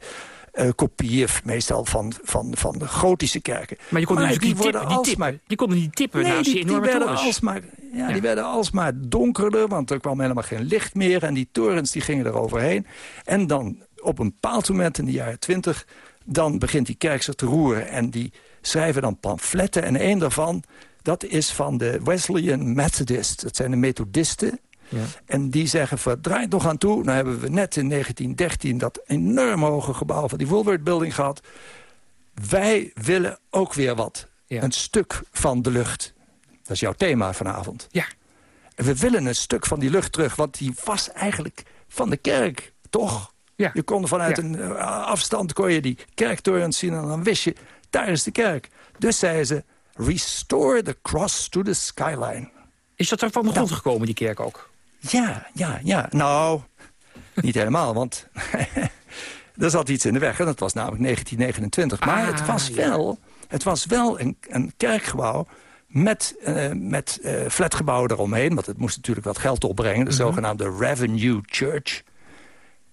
uh, kopieën meestal van, van, van de gotische kerken. Maar je kon maar dus die alsmaar... Die, je kon niet tippen nee, naast die, die werden alsmaar, ja, Ja. die werden alsmaar donkerder, want er kwam helemaal geen licht meer. En die torens die gingen er overheen. En dan op een bepaald moment in de jaren 20... dan begint die kerk zich te roeren. En die schrijven dan pamfletten. En een daarvan, dat is van de Wesleyan Methodists. Dat zijn de methodisten. Ja. En die zeggen, van, draait nog aan toe. Nou hebben we net in 1913 dat enorm hoge gebouw van die Woolworth Building gehad. Wij willen ook weer wat. Ja. Een stuk van de lucht. Dat is jouw thema vanavond. Ja. En we willen een stuk van die lucht terug. Want die was eigenlijk van de kerk, toch? Ja. Je kon vanuit Ja. een uh, afstand kon je die kerktorens zien... en dan wist je, daar is de kerk. Dus zeiden ze, restore the cross to the skyline. Is dat er van de grond gekomen, die kerk ook? Ja, ja, ja. Nou, niet helemaal, want *laughs* er zat iets in de weg. En dat was namelijk 1929. Maar Ah, het was ja. wel, het was wel een, een kerkgebouw met, eh met eh flatgebouwen eromheen. Want het moest natuurlijk wat geld opbrengen. De Mhm. zogenaamde Revenue Church.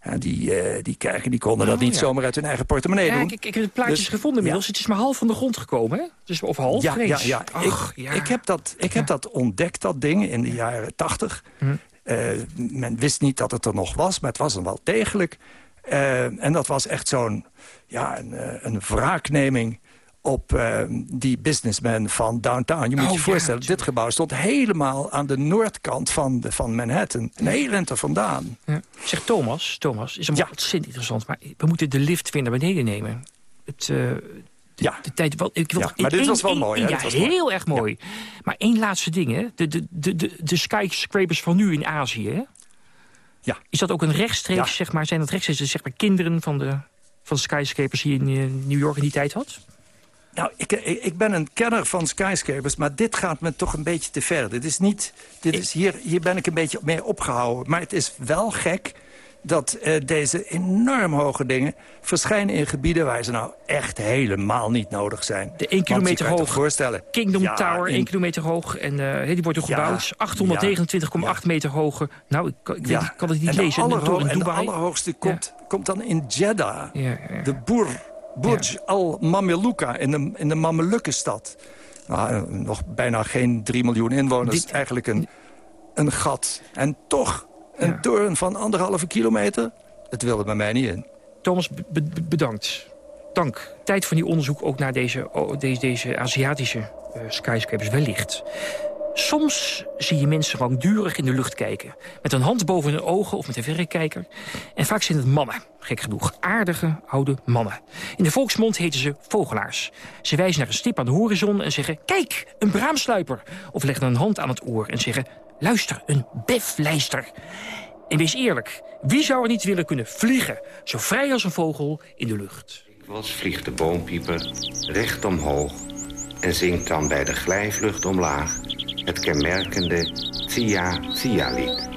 Ja, die, eh, die kerken die konden dat Oh, niet ja. zomaar uit hun eigen portemonnee Ja, doen. ik, ik, heb het plaatjes Dus- gevonden inmiddels. Het is maar half van de grond gekomen, hè? Dus, of half? Ja, ja, het- ja. Ach, ik, ik heb, dat, ik heb dat ontdekt, dat ding, in de jaren tachtig. Hm. Eh, men wist niet dat het er nog was, maar het was er wel degelijk. Eh, en dat was echt zo'n ja, een, eh, een wraakneming op die businessman van downtown. Je moet Oh, je ja, voorstellen, dit gebouw stond helemaal aan de noordkant van, de, van Manhattan. Een heel er vandaan. Ja. Zeg Thomas, Thomas, is een ontzettend interessant. Maar we moeten de lift weer naar beneden nemen. Het, Ja. de tijd, wel, ik wil Ja, maar dit was wel één- mooi, hè? Ja, was mooi. heel erg mooi. Maar één laatste ding, hè? De, de, de, de, de skyscrapers van nu in Azië, hè? Ja. Is dat ook een rechtstreeks, Ja. zeg maar, zijn dat rechtstreeks zeg maar, kinderen van de, van de skyscrapers die in eh, New York in die tijd had? Nou, ik, ik ik ben een kenner van skyscrapers, maar dit gaat me toch een beetje te ver. Dit is niet, dit is, hier, hier ben ik een beetje mee opgehouden. Maar het is wel gek dat eh, deze enorm hoge dingen verschijnen in gebieden... waar ze nou echt helemaal niet nodig zijn. De 1 kilometer hoog voorstellen. Kingdom Ja, Tower, in- 1 kilometer hoog. En eh, die wordt ook Ja, gebouwd. 829,8 meter hoge. Nou, ik, ik, weet, ik kan het niet en de lezen. In en de allerhoogste komt, komt dan in Jeddah. De Bur, Burj al Mameluka in de, in de Mamelukkenstad. Nou, eh, nog bijna geen 3 miljoen inwoners. Eigenlijk een, een gat. En toch een toren van anderhalve kilometer. Het wilde bij mij niet in. Thomas, be- be- bedankt. Dank. Tijd voor die onderzoek ook naar deze, deze, deze Aziatische eh, skyscrapers wellicht. Soms zie je mensen langdurig in de lucht kijken. Met een hand boven hun ogen of met een verrekijker. En vaak zijn het mannen, gek genoeg. Aardige, oude mannen. In de volksmond heten ze vogelaars. Ze wijzen naar een stip aan de horizon en zeggen... Kijk, een braamsluiper. Of leggen een hand aan het oor en zeggen... Luister, een beflijster. En wees eerlijk, wie zou er niet willen kunnen vliegen... zo vrij als een vogel in de lucht? Dikwijls vliegt de boompieper recht omhoog en zingt dan bij de glijvlucht omlaag het kenmerkende Tsia-Tsia-lied.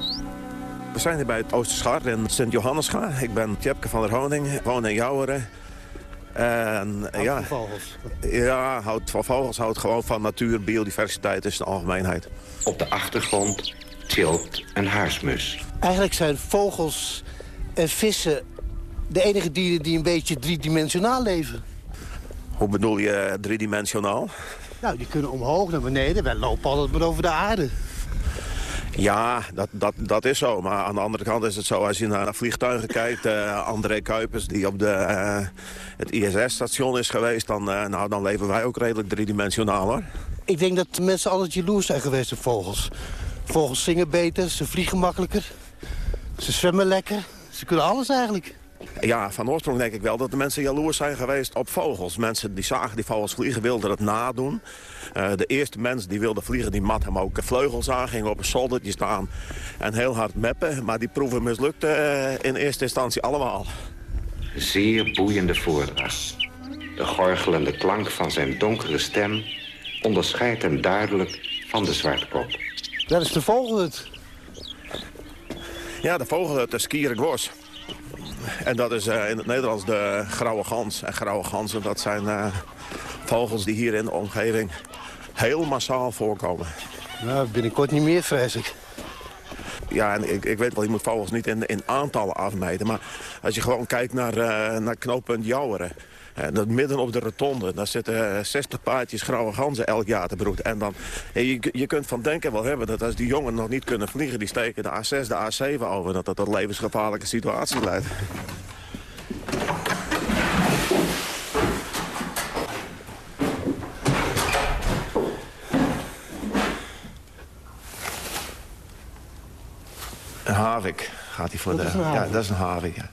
We zijn hier bij het Oosterschar in Sint-Johannesga. Ik ben Tjepke van der Honing, woon in Jouweren. En ja, van vogels. ja, houdt van vogels, houdt gewoon van natuur, biodiversiteit is de algemeenheid. Op de achtergrond chillt een huismus. Eigenlijk zijn vogels en vissen de enige dieren die een beetje driedimensionaal leven. Hoe bedoel je driedimensionaal? Nou, die kunnen omhoog naar beneden. Wij lopen altijd maar over de aarde. Ja, dat, dat, dat is zo. Maar aan de andere kant is het zo, als je naar vliegtuigen kijkt... eh, André Kuipers, die op de, eh, het ISS-station is geweest... Dan, eh, nou, dan leven wij ook redelijk driedimensionaal, hoor. Ik denk dat mensen altijd jaloers zijn geweest op vogels. Vogels zingen beter, ze vliegen makkelijker. Ze zwemmen lekker. Ze kunnen alles eigenlijk. Ja, van oorsprong denk ik wel dat de mensen jaloers zijn geweest op vogels. Mensen die zagen die vogels vliegen wilden het nadoen. Eh, de eerste mens die wilde vliegen, die mat hem ook vleugels aan. Ging op een zoldertje staan en heel hard meppen. Maar die proeven mislukte eh, in eerste instantie allemaal. Zeer boeiende voordracht. De gorgelende klank van zijn donkere stem onderscheidt hem duidelijk van de zwartkop. Dat is de vogelhut. Ja, de vogelhut, de skierengos. En dat is eh, in het Nederlands de grauwe gans. En grauwe ganzen, dat zijn eh, vogels die hier in de omgeving heel massaal voorkomen. Nou, binnenkort niet meer, vrees ik. Ja, en ik, ik weet wel, je moet vogels niet in, in aantallen afmeten. Maar als je gewoon kijkt naar, eh, naar knooppunt Jouweren... eh, dat midden op de rotonde, daar zitten eh, 60 paardjes grauwe ganzen elk jaar te broeden. En dan, ja, je, je kunt van denken wel hebben dat als die jongen nog niet kunnen vliegen... die steken de A6, de A7 over, dat dat tot levensgevaarlijke situatie leidt. Een havik gaat hij voor Dat de... Ja, dat is een havik, ja.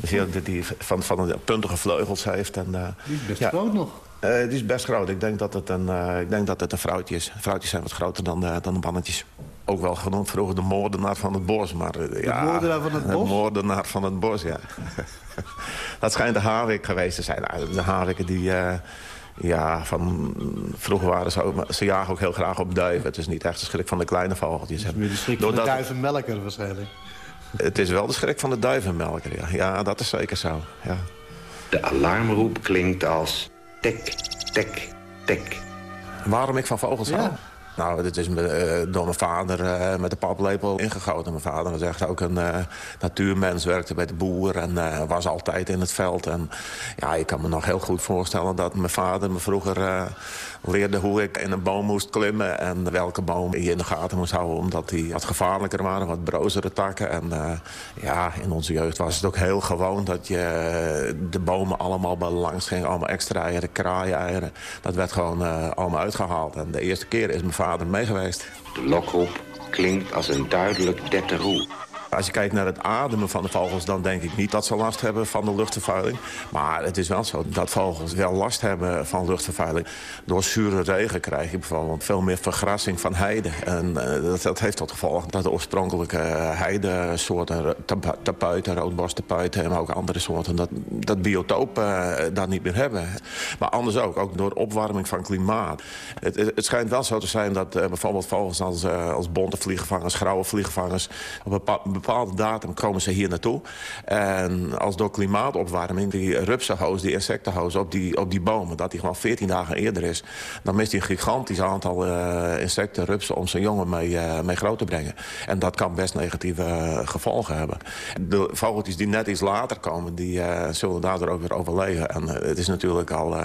Dus die, van, van de puntige vleugels heeft. En, eh, Die is best ja. groot nog. Eh, die is best groot. Ik denk dat het een, eh, ik denk dat het een vrouwtje is. Vrouwtjes zijn wat groter dan de, dan de mannetjes. Ook wel genoemd vroeger de moordenaar van het bos. Maar, eh, ja, moordenaar van het bos? De moordenaar van het bos, ja. *laughs* dat schijnt de havik geweest te zijn. Nou, de haviken die... ja, van vroeger waren ze ook... Ze jagen ook heel graag op duiven. Het is niet echt de schrik van de kleine vogeltjes. Meer de schrik van de duivenmelker waarschijnlijk. Het is wel de schrik van de duivenmelker, ja. Ja, dat is zeker zo, ja. De alarmroep klinkt als tek, tek, tek. Waarom ik van vogels hou? Ja. Nou, dit is me, eh, door mijn vader eh, met de paplepel ingegoten. Mijn vader was echt ook een eh, natuurmens, werkte bij de boer en was altijd in het veld. En ja, ik kan me nog heel goed voorstellen dat mijn vader me vroeger eh, leerde hoe ik in een boom moest klimmen. En welke boom je in de gaten moest houden, omdat die wat gevaarlijker waren, wat brozere takken. En eh, ja, in onze jeugd was het ook heel gewoon dat je de bomen allemaal bij langs ging. Allemaal extra eieren. Dat werd gewoon eh, allemaal uitgehaald. En de eerste keer is mijn vader mee geweest. De lokroep klinkt als een duidelijk detteroe. Als je kijkt naar het ademen van de vogels... dan denk ik niet dat ze last hebben van de luchtvervuiling. Maar het is wel zo dat vogels wel last hebben van luchtvervuiling. Door zure regen krijg je bijvoorbeeld veel meer vergrassing van heide. En eh, dat, dat heeft tot gevolg dat de oorspronkelijke eh, heidesoorten... tap- tapuiten, roodborstapuiten en ook andere soorten... dat, dat biotoop eh, daar niet meer hebben. Maar anders ook, ook door opwarming van klimaat. Het, het, schijnt wel zo te zijn dat eh, bijvoorbeeld vogels als, eh, als bonte vliegenvangers... grauwe vliegenvangers op een bepaalde datum komen ze hier naartoe. En als door klimaatopwarming die rupsenhoos, die insectenhoos op die, op die bomen... dat die gewoon 14 dagen eerder is... dan mist hij een gigantisch aantal uh, insecten, rupsen... om zijn jongen mee, uh, mee groot te brengen. En dat kan best negatieve uh, gevolgen hebben. De vogeltjes die net iets later komen... die zullen daardoor ook weer overleven. En het is natuurlijk al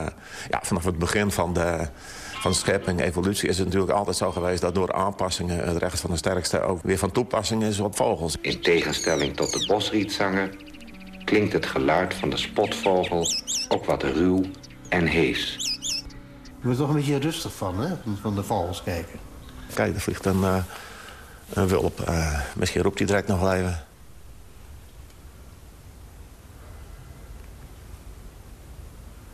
ja, vanaf het begin van de van schepping, evolutie... is het natuurlijk altijd zo geweest dat door aanpassingen... het recht van de sterkste ook weer van toepassing is op vogels. In tegenstelling tot de bosrietzanger... klinkt het geluid van de spotvogel ook wat ruw en hees. Je wordt toch een beetje rustig van, hè? Van de vogels kijken. Kijk, er vliegt een, uh, een wulp. Uh, misschien roept hij direct nog wel even.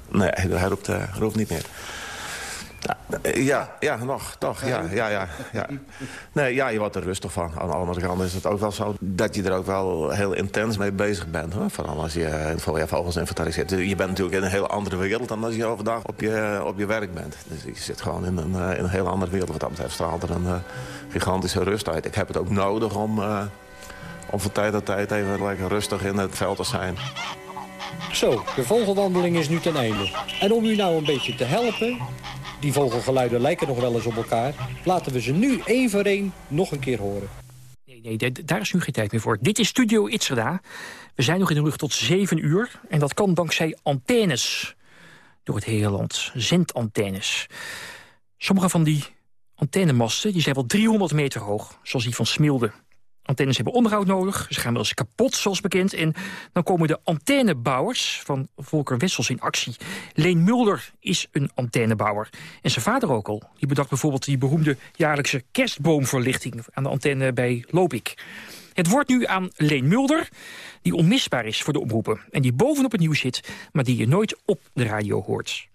Nee, hij roept, uh, roept niet meer. Ja, ja, nog, toch, ja, ja, ja, ja. Nee, ja, je wordt er rustig van. Aan de andere kant is het ook wel zo dat je er ook wel heel intens mee bezig bent. Hoor. Vooral als je in vogels inventariseert. Je bent natuurlijk in een heel andere wereld dan als je overdag op je, op je werk bent. Dus je zit gewoon in een, in een heel andere wereld. Wat dat betreft straalt er een uh, gigantische rust uit. Ik heb het ook nodig om, uh, om van tijd tot tijd even lekker rustig in het veld te zijn. Zo, de vogelwandeling is nu ten einde. En om u nou een beetje te helpen, die vogelgeluiden lijken nog wel eens op elkaar. Laten we ze nu één voor één nog een keer horen. Nee, nee, daar is nu geen tijd meer voor. Dit is Studio Itzerda. We zijn nog in de lucht tot 7 uur. En dat kan dankzij antennes. Door het hele land. Zendantennes. Sommige van die antennemasten die zijn wel 300 meter hoog. Zoals die van Smilde. Antennes hebben onderhoud nodig. Ze gaan wel eens kapot, zoals bekend. En dan komen de antennebouwers van Volker Wessels in actie. Leen Mulder is een antennebouwer. En zijn vader ook al. Die bedacht bijvoorbeeld die beroemde jaarlijkse kerstboomverlichting... aan de antenne bij Lopik. Het wordt nu aan Leen Mulder, die onmisbaar is voor de omroepen. En die bovenop het nieuws zit, maar die je nooit op de radio hoort.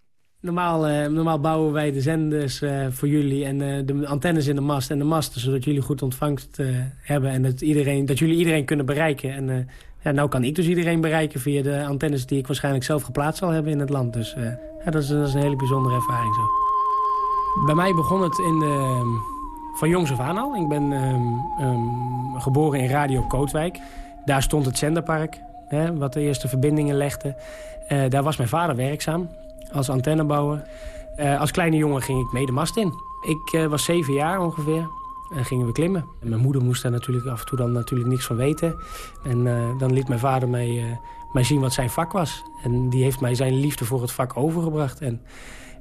Normaal, uh, normaal bouwen wij de zenders uh, voor jullie en uh, de antennes in de mast en de masten... zodat jullie goed ontvangst hebben en dat, iedereen, dat jullie iedereen kunnen bereiken. En ja, nou kan ik dus iedereen bereiken via de antennes die ik waarschijnlijk zelf geplaatst zal hebben in het land. Dus dat, is, dat is een hele bijzondere ervaring zo. Bij mij begon het in de, van jongs af aan al. Ik ben um, um, geboren in Radio Kootwijk. Daar stond het zenderpark, hè, wat de eerste verbindingen legde. daar was mijn vader werkzaam als antennebouwer. Uh, als kleine jongen ging ik mee de mast in. Ik uh, was zeven jaar ongeveer en gingen we klimmen. En mijn moeder moest daar natuurlijk af en toe dan natuurlijk niks van weten. En uh, dan liet mijn vader mij, mij zien wat zijn vak was. En die heeft mij zijn liefde voor het vak overgebracht. En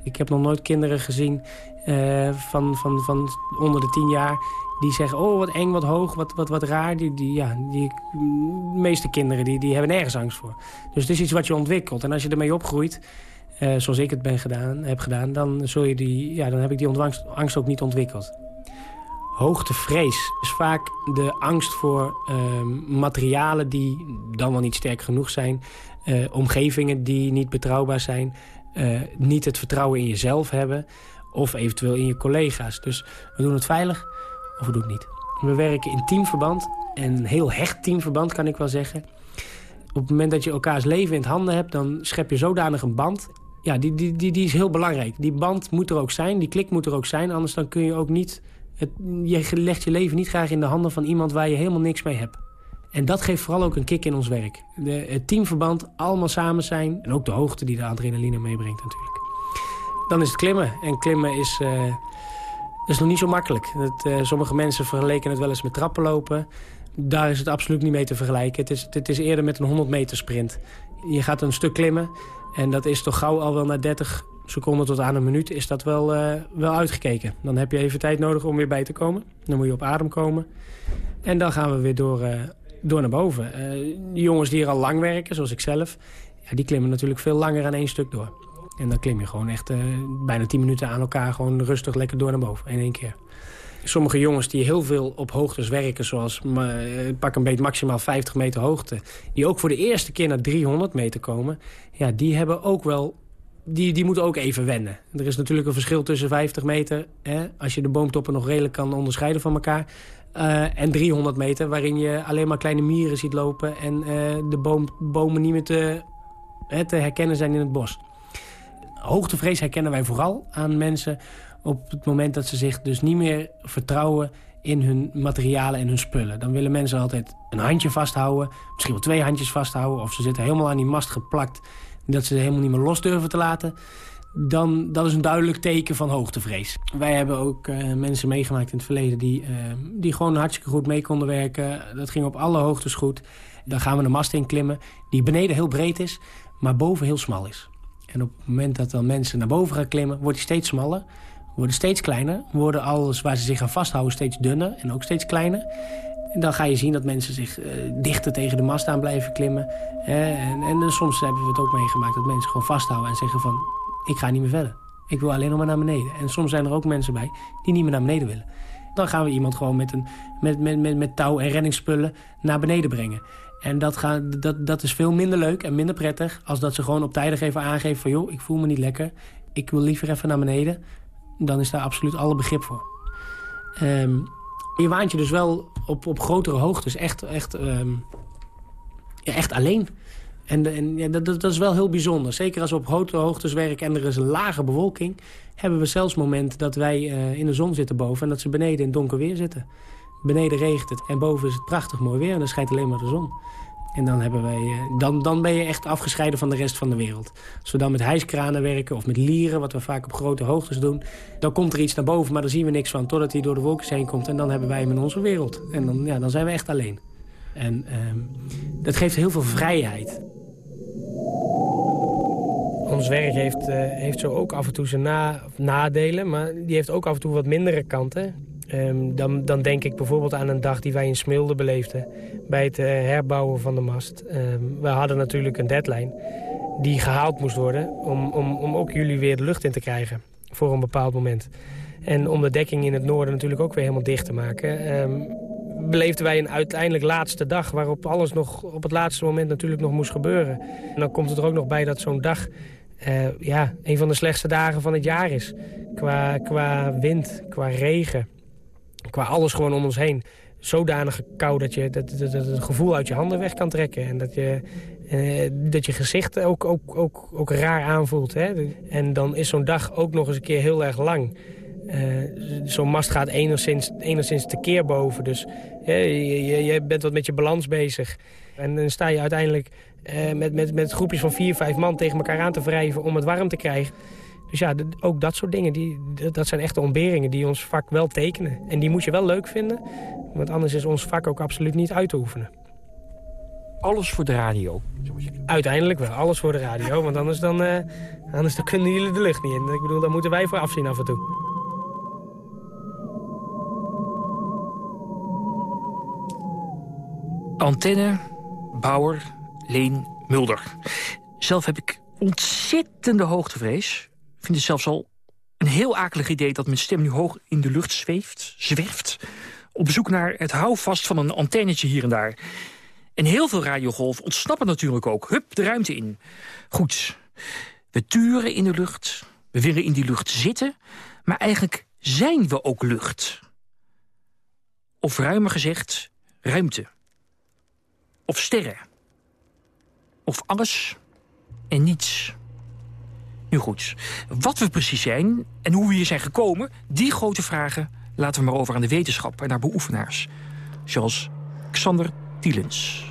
ik heb nog nooit kinderen gezien van, van, van onder de tien jaar... die zeggen, oh wat eng, wat hoog, wat, wat, wat raar. Die, die, ja, die, de meeste kinderen die, die hebben nergens angst voor. Dus het is iets wat je ontwikkelt. En als je ermee opgroeit... Uh, zoals ik het ben gedaan, heb gedaan... Dan, zul je die, ja, dan heb ik die angst, ook niet ontwikkeld. Hoogtevrees is vaak de angst voor uh, materialen die dan wel niet sterk genoeg zijn... Uh, omgevingen die niet betrouwbaar zijn... niet het vertrouwen in jezelf hebben... of eventueel in je collega's. Dus we doen het veilig of we doen het niet. We werken in teamverband, en heel hecht teamverband kan ik wel zeggen op het moment dat je elkaars leven in het handen hebt... dan schep je zodanig een band ja, die, die, die, die is heel belangrijk. Die band moet er ook zijn, die klik moet er ook zijn. Anders dan kun je ook niet... Het, je legt je leven niet graag in de handen van iemand waar je helemaal niks mee hebt. En dat geeft vooral ook een kick in ons werk. De, het teamverband, allemaal samen zijn. En ook de hoogte die de adrenaline meebrengt natuurlijk. Dan is het klimmen. En klimmen is, uh, is nog niet zo makkelijk. Dat, uh, sommige mensen vergeleken het wel eens met trappen lopen. Daar is het absoluut niet mee te vergelijken. Het is, het is eerder met een 100 meter sprint. Je gaat een stuk klimmen en dat is toch gauw al wel na 30 seconden tot aan een minuut is dat wel, uh, wel uitgekeken. Dan heb je even tijd nodig om weer bij te komen. Dan moet je op adem komen. En dan gaan we weer door, uh, door naar boven. De jongens die hier al lang werken, zoals ik zelf... Ja, die klimmen natuurlijk veel langer aan één stuk door. En dan klim je gewoon echt bijna 10 minuten aan elkaar... gewoon rustig lekker door naar boven in één keer. Sommige jongens die heel veel op hoogtes werken, zoals pak een beetje maximaal 50 meter hoogte... die ook voor de eerste keer naar 300 meter komen... ja, die hebben ook wel... Die, die moeten ook even wennen. Er is natuurlijk een verschil tussen 50 meter... Hè, als je de boomtoppen nog redelijk kan onderscheiden van elkaar... Uh, en 300 meter, waarin je alleen maar kleine mieren ziet lopen... en uh, de boom, bomen niet meer te, hè, te herkennen zijn in het bos. Hoogtevrees herkennen wij vooral aan mensen op het moment dat ze zich dus niet meer vertrouwen in hun materialen en hun spullen. Dan willen mensen altijd een handje vasthouden. Misschien wel twee handjes vasthouden. Of ze zitten helemaal aan die mast geplakt. Dat ze helemaal niet meer los durven te laten. Dan dat is een duidelijk teken van hoogtevrees. Wij hebben ook uh, mensen meegemaakt in het verleden... Die, uh, die gewoon hartstikke goed mee konden werken. Dat ging op alle hoogtes goed. Dan gaan we de mast in klimmen. Die beneden heel breed is, maar boven heel smal is. En op het moment dat dan mensen naar boven gaan klimmen... wordt die steeds smaller worden steeds kleiner. Worden alles waar ze zich aan vasthouden steeds dunner en ook steeds kleiner. En dan ga je zien dat mensen zich uh, dichter tegen de mast aan blijven klimmen. en, en, soms hebben we het ook meegemaakt dat mensen gewoon vasthouden en zeggen van... ik ga niet meer verder. Ik wil alleen nog maar naar beneden. En soms zijn er ook mensen bij die niet meer naar beneden willen. Dan gaan we iemand gewoon met, een, met, met, met, met touw en reddingsspullen naar beneden brengen. En dat, gaat, dat, dat is veel minder leuk en minder prettig... als dat ze gewoon op tijdig even aangeven van... joh, ik voel me niet lekker, ik wil liever even naar beneden dan is daar absoluut alle begrip voor. Um, je waant je dus wel op, op grotere hoogtes echt, echt, ja, echt alleen. En, en ja, dat, dat is wel heel bijzonder. Zeker als we op grotere hoogtes werken en er is een lage bewolking... hebben we zelfs momenten dat wij uh, in de zon zitten boven... en dat ze beneden in donker weer zitten. Beneden regent het en boven is het prachtig mooi weer... en dan schijnt alleen maar de zon. En dan, hebben wij, eh, dan, dan ben je echt afgescheiden van de rest van de wereld. Als we dan met hijskranen werken of met lieren, wat we vaak op grote hoogtes doen... dan komt er iets naar boven, maar daar zien we niks van... totdat hij door de wolken heen komt en dan hebben wij hem in onze wereld. En dan, ja, dan zijn we echt alleen. En uh, dat geeft heel veel vrijheid. Ons werk heeft, uh, heeft zo ook af en toe zijn na, nadelen... maar die heeft ook af en toe wat mindere kanten. Um, dan, dan, denk ik bijvoorbeeld aan een dag die wij in Smilde beleefden... bij het uh, herbouwen van de mast. Um, we hadden natuurlijk een deadline die gehaald moest worden... Om, om, om ook jullie weer de lucht in te krijgen voor een bepaald moment. En om de dekking in het noorden natuurlijk ook weer helemaal dicht te maken... Um, beleefden wij een uiteindelijk laatste dag... waarop alles nog op het laatste moment natuurlijk nog moest gebeuren. En dan komt het er ook nog bij dat zo'n dag... Uh, ja, een van de slechtste dagen van het jaar is. Qua, qua wind, qua regen qua alles gewoon om ons heen zodanig kou dat je dat, dat, het gevoel uit je handen weg kan trekken. En dat je, eh, dat je gezicht ook, ook, ook, ook raar aanvoelt. Hè? En dan is zo'n dag ook nog eens een keer heel erg lang. Uh, zo'n mast gaat enigszins, enigszins tekeer boven. Dus je, je, je, bent wat met je balans bezig. En dan sta je uiteindelijk uh, met, met, met groepjes van vier, vijf man tegen elkaar aan te wrijven om het warm te krijgen. Dus ja, ook dat soort dingen, die, dat zijn echte ontberingen die ons vak wel tekenen. En die moet je wel leuk vinden, want anders is ons vak ook absoluut niet uit te oefenen. Alles voor de radio? Uiteindelijk wel, alles voor de radio, want anders dan, uh, anders dan kunnen jullie de lucht niet in. Ik bedoel, daar moeten wij voor afzien af en toe. Antenne, Bauer, Leen, Mulder. Zelf heb ik ontzettende hoogtevrees vind het zelfs al een heel akelig idee dat mijn stem nu hoog in de lucht zweeft, zwerft. Op zoek naar het houvast van een antennetje hier en daar. En heel veel radiogolven ontsnappen natuurlijk ook. Hup, de ruimte in. Goed, we turen in de lucht. We willen in die lucht zitten. Maar eigenlijk zijn we ook lucht. Of ruimer gezegd, ruimte. Of sterren. Of alles en niets. Nu goed, wat we precies zijn en hoe we hier zijn gekomen... die grote vragen laten we maar over aan de wetenschap en naar beoefenaars. Zoals Xander Tielens.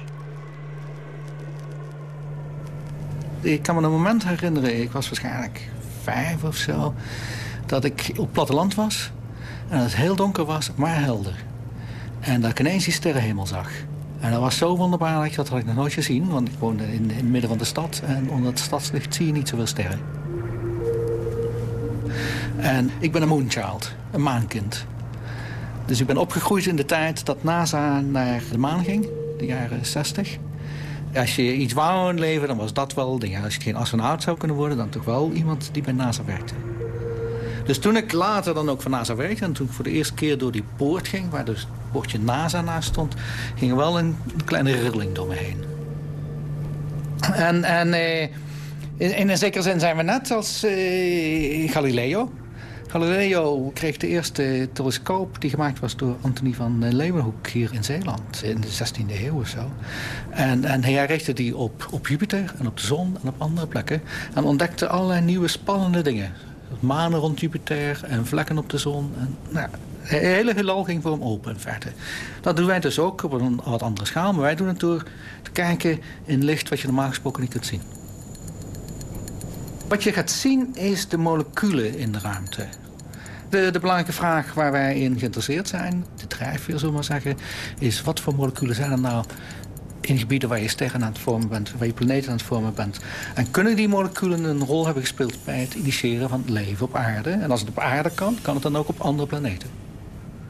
Ik kan me een moment herinneren, ik was waarschijnlijk vijf of zo... dat ik op platteland was en het heel donker was, maar helder. En dat ik ineens die sterrenhemel zag. En dat was zo wonderbaarlijk, dat had ik nog nooit gezien. Want ik woonde in, in het midden van de stad. En onder het stadslicht zie je niet zoveel sterren. En ik ben een moonchild, een maankind. Dus ik ben opgegroeid in de tijd dat NASA naar de maan ging, de jaren 60. Als je iets wou in leven, dan was dat wel... Ja, als je geen astronaut zou kunnen worden, dan toch wel iemand die bij NASA werkte. Dus toen ik later dan ook voor NASA werkte... en toen ik voor de eerste keer door die poort ging... waar dus het bordje NASA naast stond... ging wel een, kleine rilling door me heen. En, en eh, in, een zekere zin zijn we net als eh, Galileo. Galileo kreeg de eerste telescoop die gemaakt was door Anthony van Leeuwenhoek hier in Zeeland. In de 16e eeuw of zo. En, en hij richtte die op, op Jupiter en op de zon en op andere plekken. En ontdekte allerlei nieuwe spannende dingen. Manen rond Jupiter en vlekken op de zon. En, nou, Het hele heelal ging voor hem open in feite. Dat doen wij dus ook op een wat andere schaal. Maar wij doen het door te kijken in licht wat je normaal gesproken niet kunt zien. Wat je gaat zien is de moleculen in de ruimte. De, de, belangrijke vraag waar wij in geïnteresseerd zijn, de drijfveer zullen maar zeggen, is wat voor moleculen zijn er nou in gebieden waar je sterren aan het vormen bent, waar je planeten aan het vormen bent. En kunnen die moleculen een rol hebben gespeeld bij het initiëren van het leven op aarde? En als het op aarde kan, kan het dan ook op andere planeten.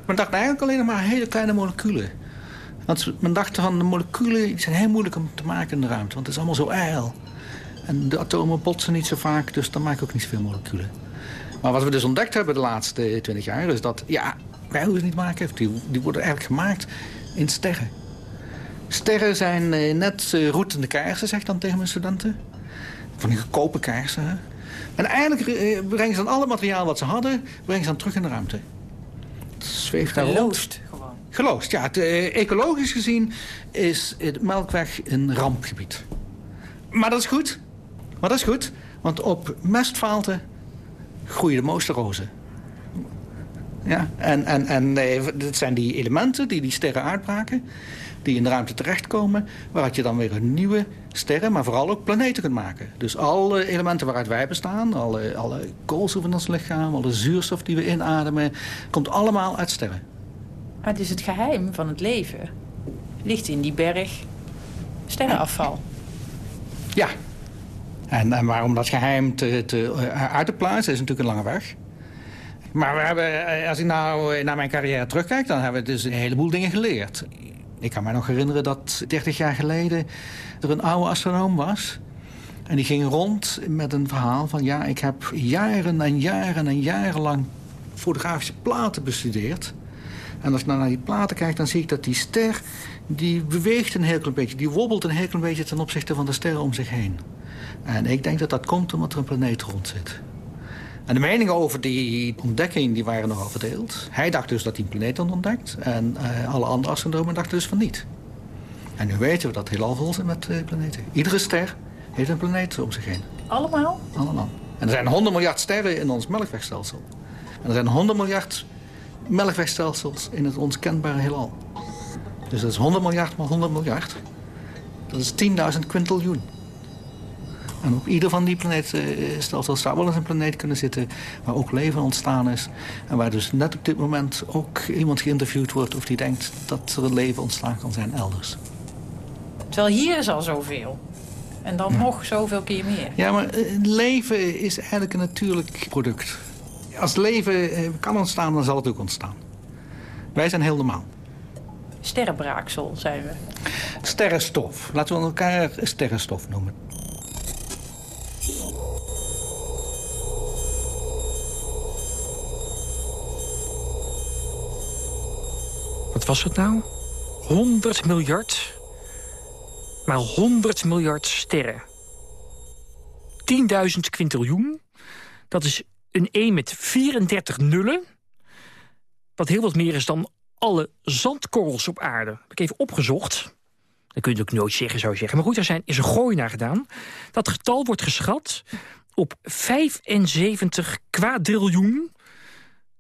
Men dacht eigenlijk alleen maar hele kleine moleculen. Want men dacht van de moleculen die zijn heel moeilijk om te maken in de ruimte, want het is allemaal zo ijl. En de atomen botsen niet zo vaak, dus dan maak ik ook niet zoveel moleculen. Maar wat we dus ontdekt hebben de laatste 20 jaar... is dat, ja, wij hoeven het niet maken. Die, die worden eigenlijk gemaakt in sterren. Sterren zijn eh, net uh, roetende kaarsen, zeg ik dan tegen mijn studenten. Van die goedkope kaarsen. Hè? En eigenlijk eh, brengen ze dan alle materiaal wat ze hadden... brengen ze dan terug in de ruimte. Het zweeft daar Geloosd gewoon. Geloosd, ja. Het, eh, ecologisch gezien is het Melkweg een rampgebied. Maar dat is goed. Maar dat is goed, want op mestvalten groeien de mooiste rozen. Ja, en, en, en dat zijn die elementen die die sterren uitbraken... die in de ruimte terechtkomen... waaruit je dan weer een nieuwe sterren, maar vooral ook planeten kunt maken. Dus alle elementen waaruit wij bestaan... alle, alle koolstof in ons lichaam, alle zuurstof die we inademen... komt allemaal uit sterren. Maar het is het geheim van het leven. Ligt in die berg sterrenafval. Ja, en, en waarom dat geheim te, te, uh, uit te plaatsen is natuurlijk een lange weg. Maar we hebben, eh, als ik nou naar mijn carrière terugkijk... dan hebben we dus een heleboel dingen geleerd. Ik kan me nog herinneren dat 30 jaar geleden er een oude astronoom was... En die ging rond met een verhaal van... ja, ik heb jaren en jaren en jaren lang fotografische platen bestudeerd. En als ik nou naar die platen kijk, dan zie ik dat die ster... die beweegt een heel klein beetje, die wobbelt een heel klein beetje... ten opzichte van de sterren om zich heen. En ik denk dat dat komt omdat er een planeet rond zit. En de meningen over die ontdekking die waren nogal verdeeld. Hij dacht dus dat hij een planeet had ontdekt. En uh, alle andere astronomen dachten dus van niet. En nu weten we dat het heelal vol zit met uh, planeten. Iedere ster heeft een planeet om zich heen. Allemaal? Allemaal. En er zijn 100 miljard sterren in ons melkwegstelsel. En er zijn 100 miljard melkwegstelsels in het ons kenbare heelal. Dus dat is 100 miljard maar 100 miljard. Dat is 10.000 kwintiljoen. En op ieder van die planeetstelsels zou wel eens een planeet kunnen zitten... waar ook leven ontstaan is. En waar dus net op dit moment ook iemand geïnterviewd wordt... of die denkt dat er een leven ontstaan kan zijn elders. Terwijl hier is al zoveel. En dan nog zoveel keer meer. Ja, maar leven is eigenlijk een natuurlijk product. Als leven kan ontstaan, dan zal het ook ontstaan. Wij zijn heel normaal. Sterrenbraaksel, zijn we. Sterrenstof. Laten we elkaar sterrenstof noemen. Wat was het nou? 100 miljard? Maar 100 miljard sterren. 10.000 kwintiljoen. Dat is een 1 met 34 nullen. Wat heel wat meer is dan alle zandkorrels op aarde. Heb ik even opgezocht. Dat kun je ook nooit zeggen, zou je zeggen. Maar goed, er zijn, is een gooi naar gedaan. Dat getal wordt geschat op 75 kwadriljoen.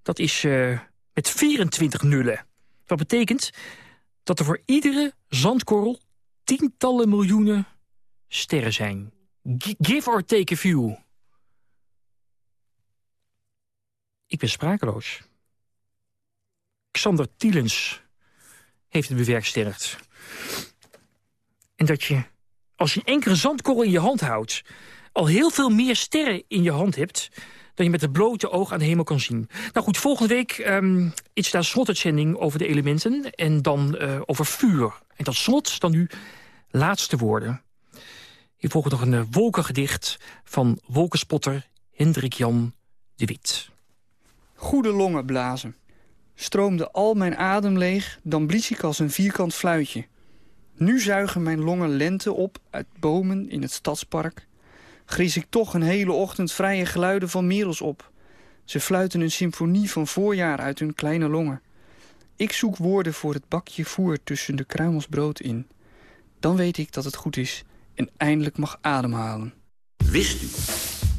Dat is uh, met 24 nullen. Wat betekent dat er voor iedere zandkorrel tientallen miljoenen sterren zijn. Give or take a few. Ik ben sprakeloos. Xander Tielens heeft het bewerkstelligd. En dat je, als je een enkele zandkorrel in je hand houdt... al heel veel meer sterren in je hand hebt... dan je met het blote oog aan de hemel kan zien. Nou goed, volgende week um, iets daar slotuitzending over de elementen... en dan uh, over vuur. En tot slot dan nu laatste woorden. Hier volgt nog een uh, wolkengedicht van wolkenspotter Hendrik Jan de Wit. Goede longen blazen. Stroomde al mijn adem leeg, dan blies ik als een vierkant fluitje. Nu zuigen mijn longen lente op uit bomen in het stadspark. Gries ik toch een hele ochtend vrije geluiden van merels op. Ze fluiten een symfonie van voorjaar uit hun kleine longen. Ik zoek woorden voor het bakje voer tussen de kruimels brood in. Dan weet ik dat het goed is en eindelijk mag ademhalen. Wist u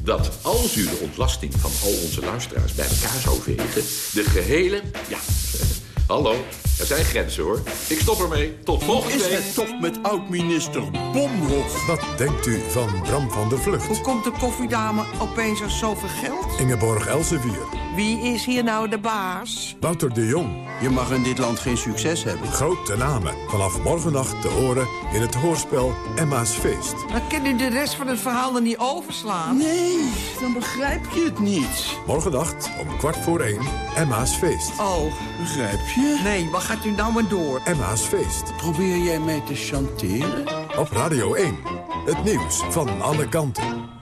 dat als u de ontlasting van al onze luisteraars bij elkaar zou vegen... de gehele... Ja, *laughs* hallo, er zijn grenzen hoor. Ik stop ermee. Tot volgende Is week. het toch met oud-minister Bomhoff? Wat denkt u van Bram van der Vlucht? Hoe komt de koffiedame opeens aan zoveel geld? Ingeborg Elsevier. Wie is hier nou de baas? Wouter de Jong. Je mag in dit land geen succes hebben. Grote namen. Vanaf morgennacht te horen in het hoorspel Emma's Feest. Dan kan u de rest van het verhaal er niet overslaan. Nee, dan begrijp je het niet. Morgennacht om kwart voor één Emma's Feest. Oh. Begrijp je? Nee, wat gaat u nou maar door? Emma's Feest. Probeer jij mij te chanteren? Op Radio 1. Het nieuws van alle kanten.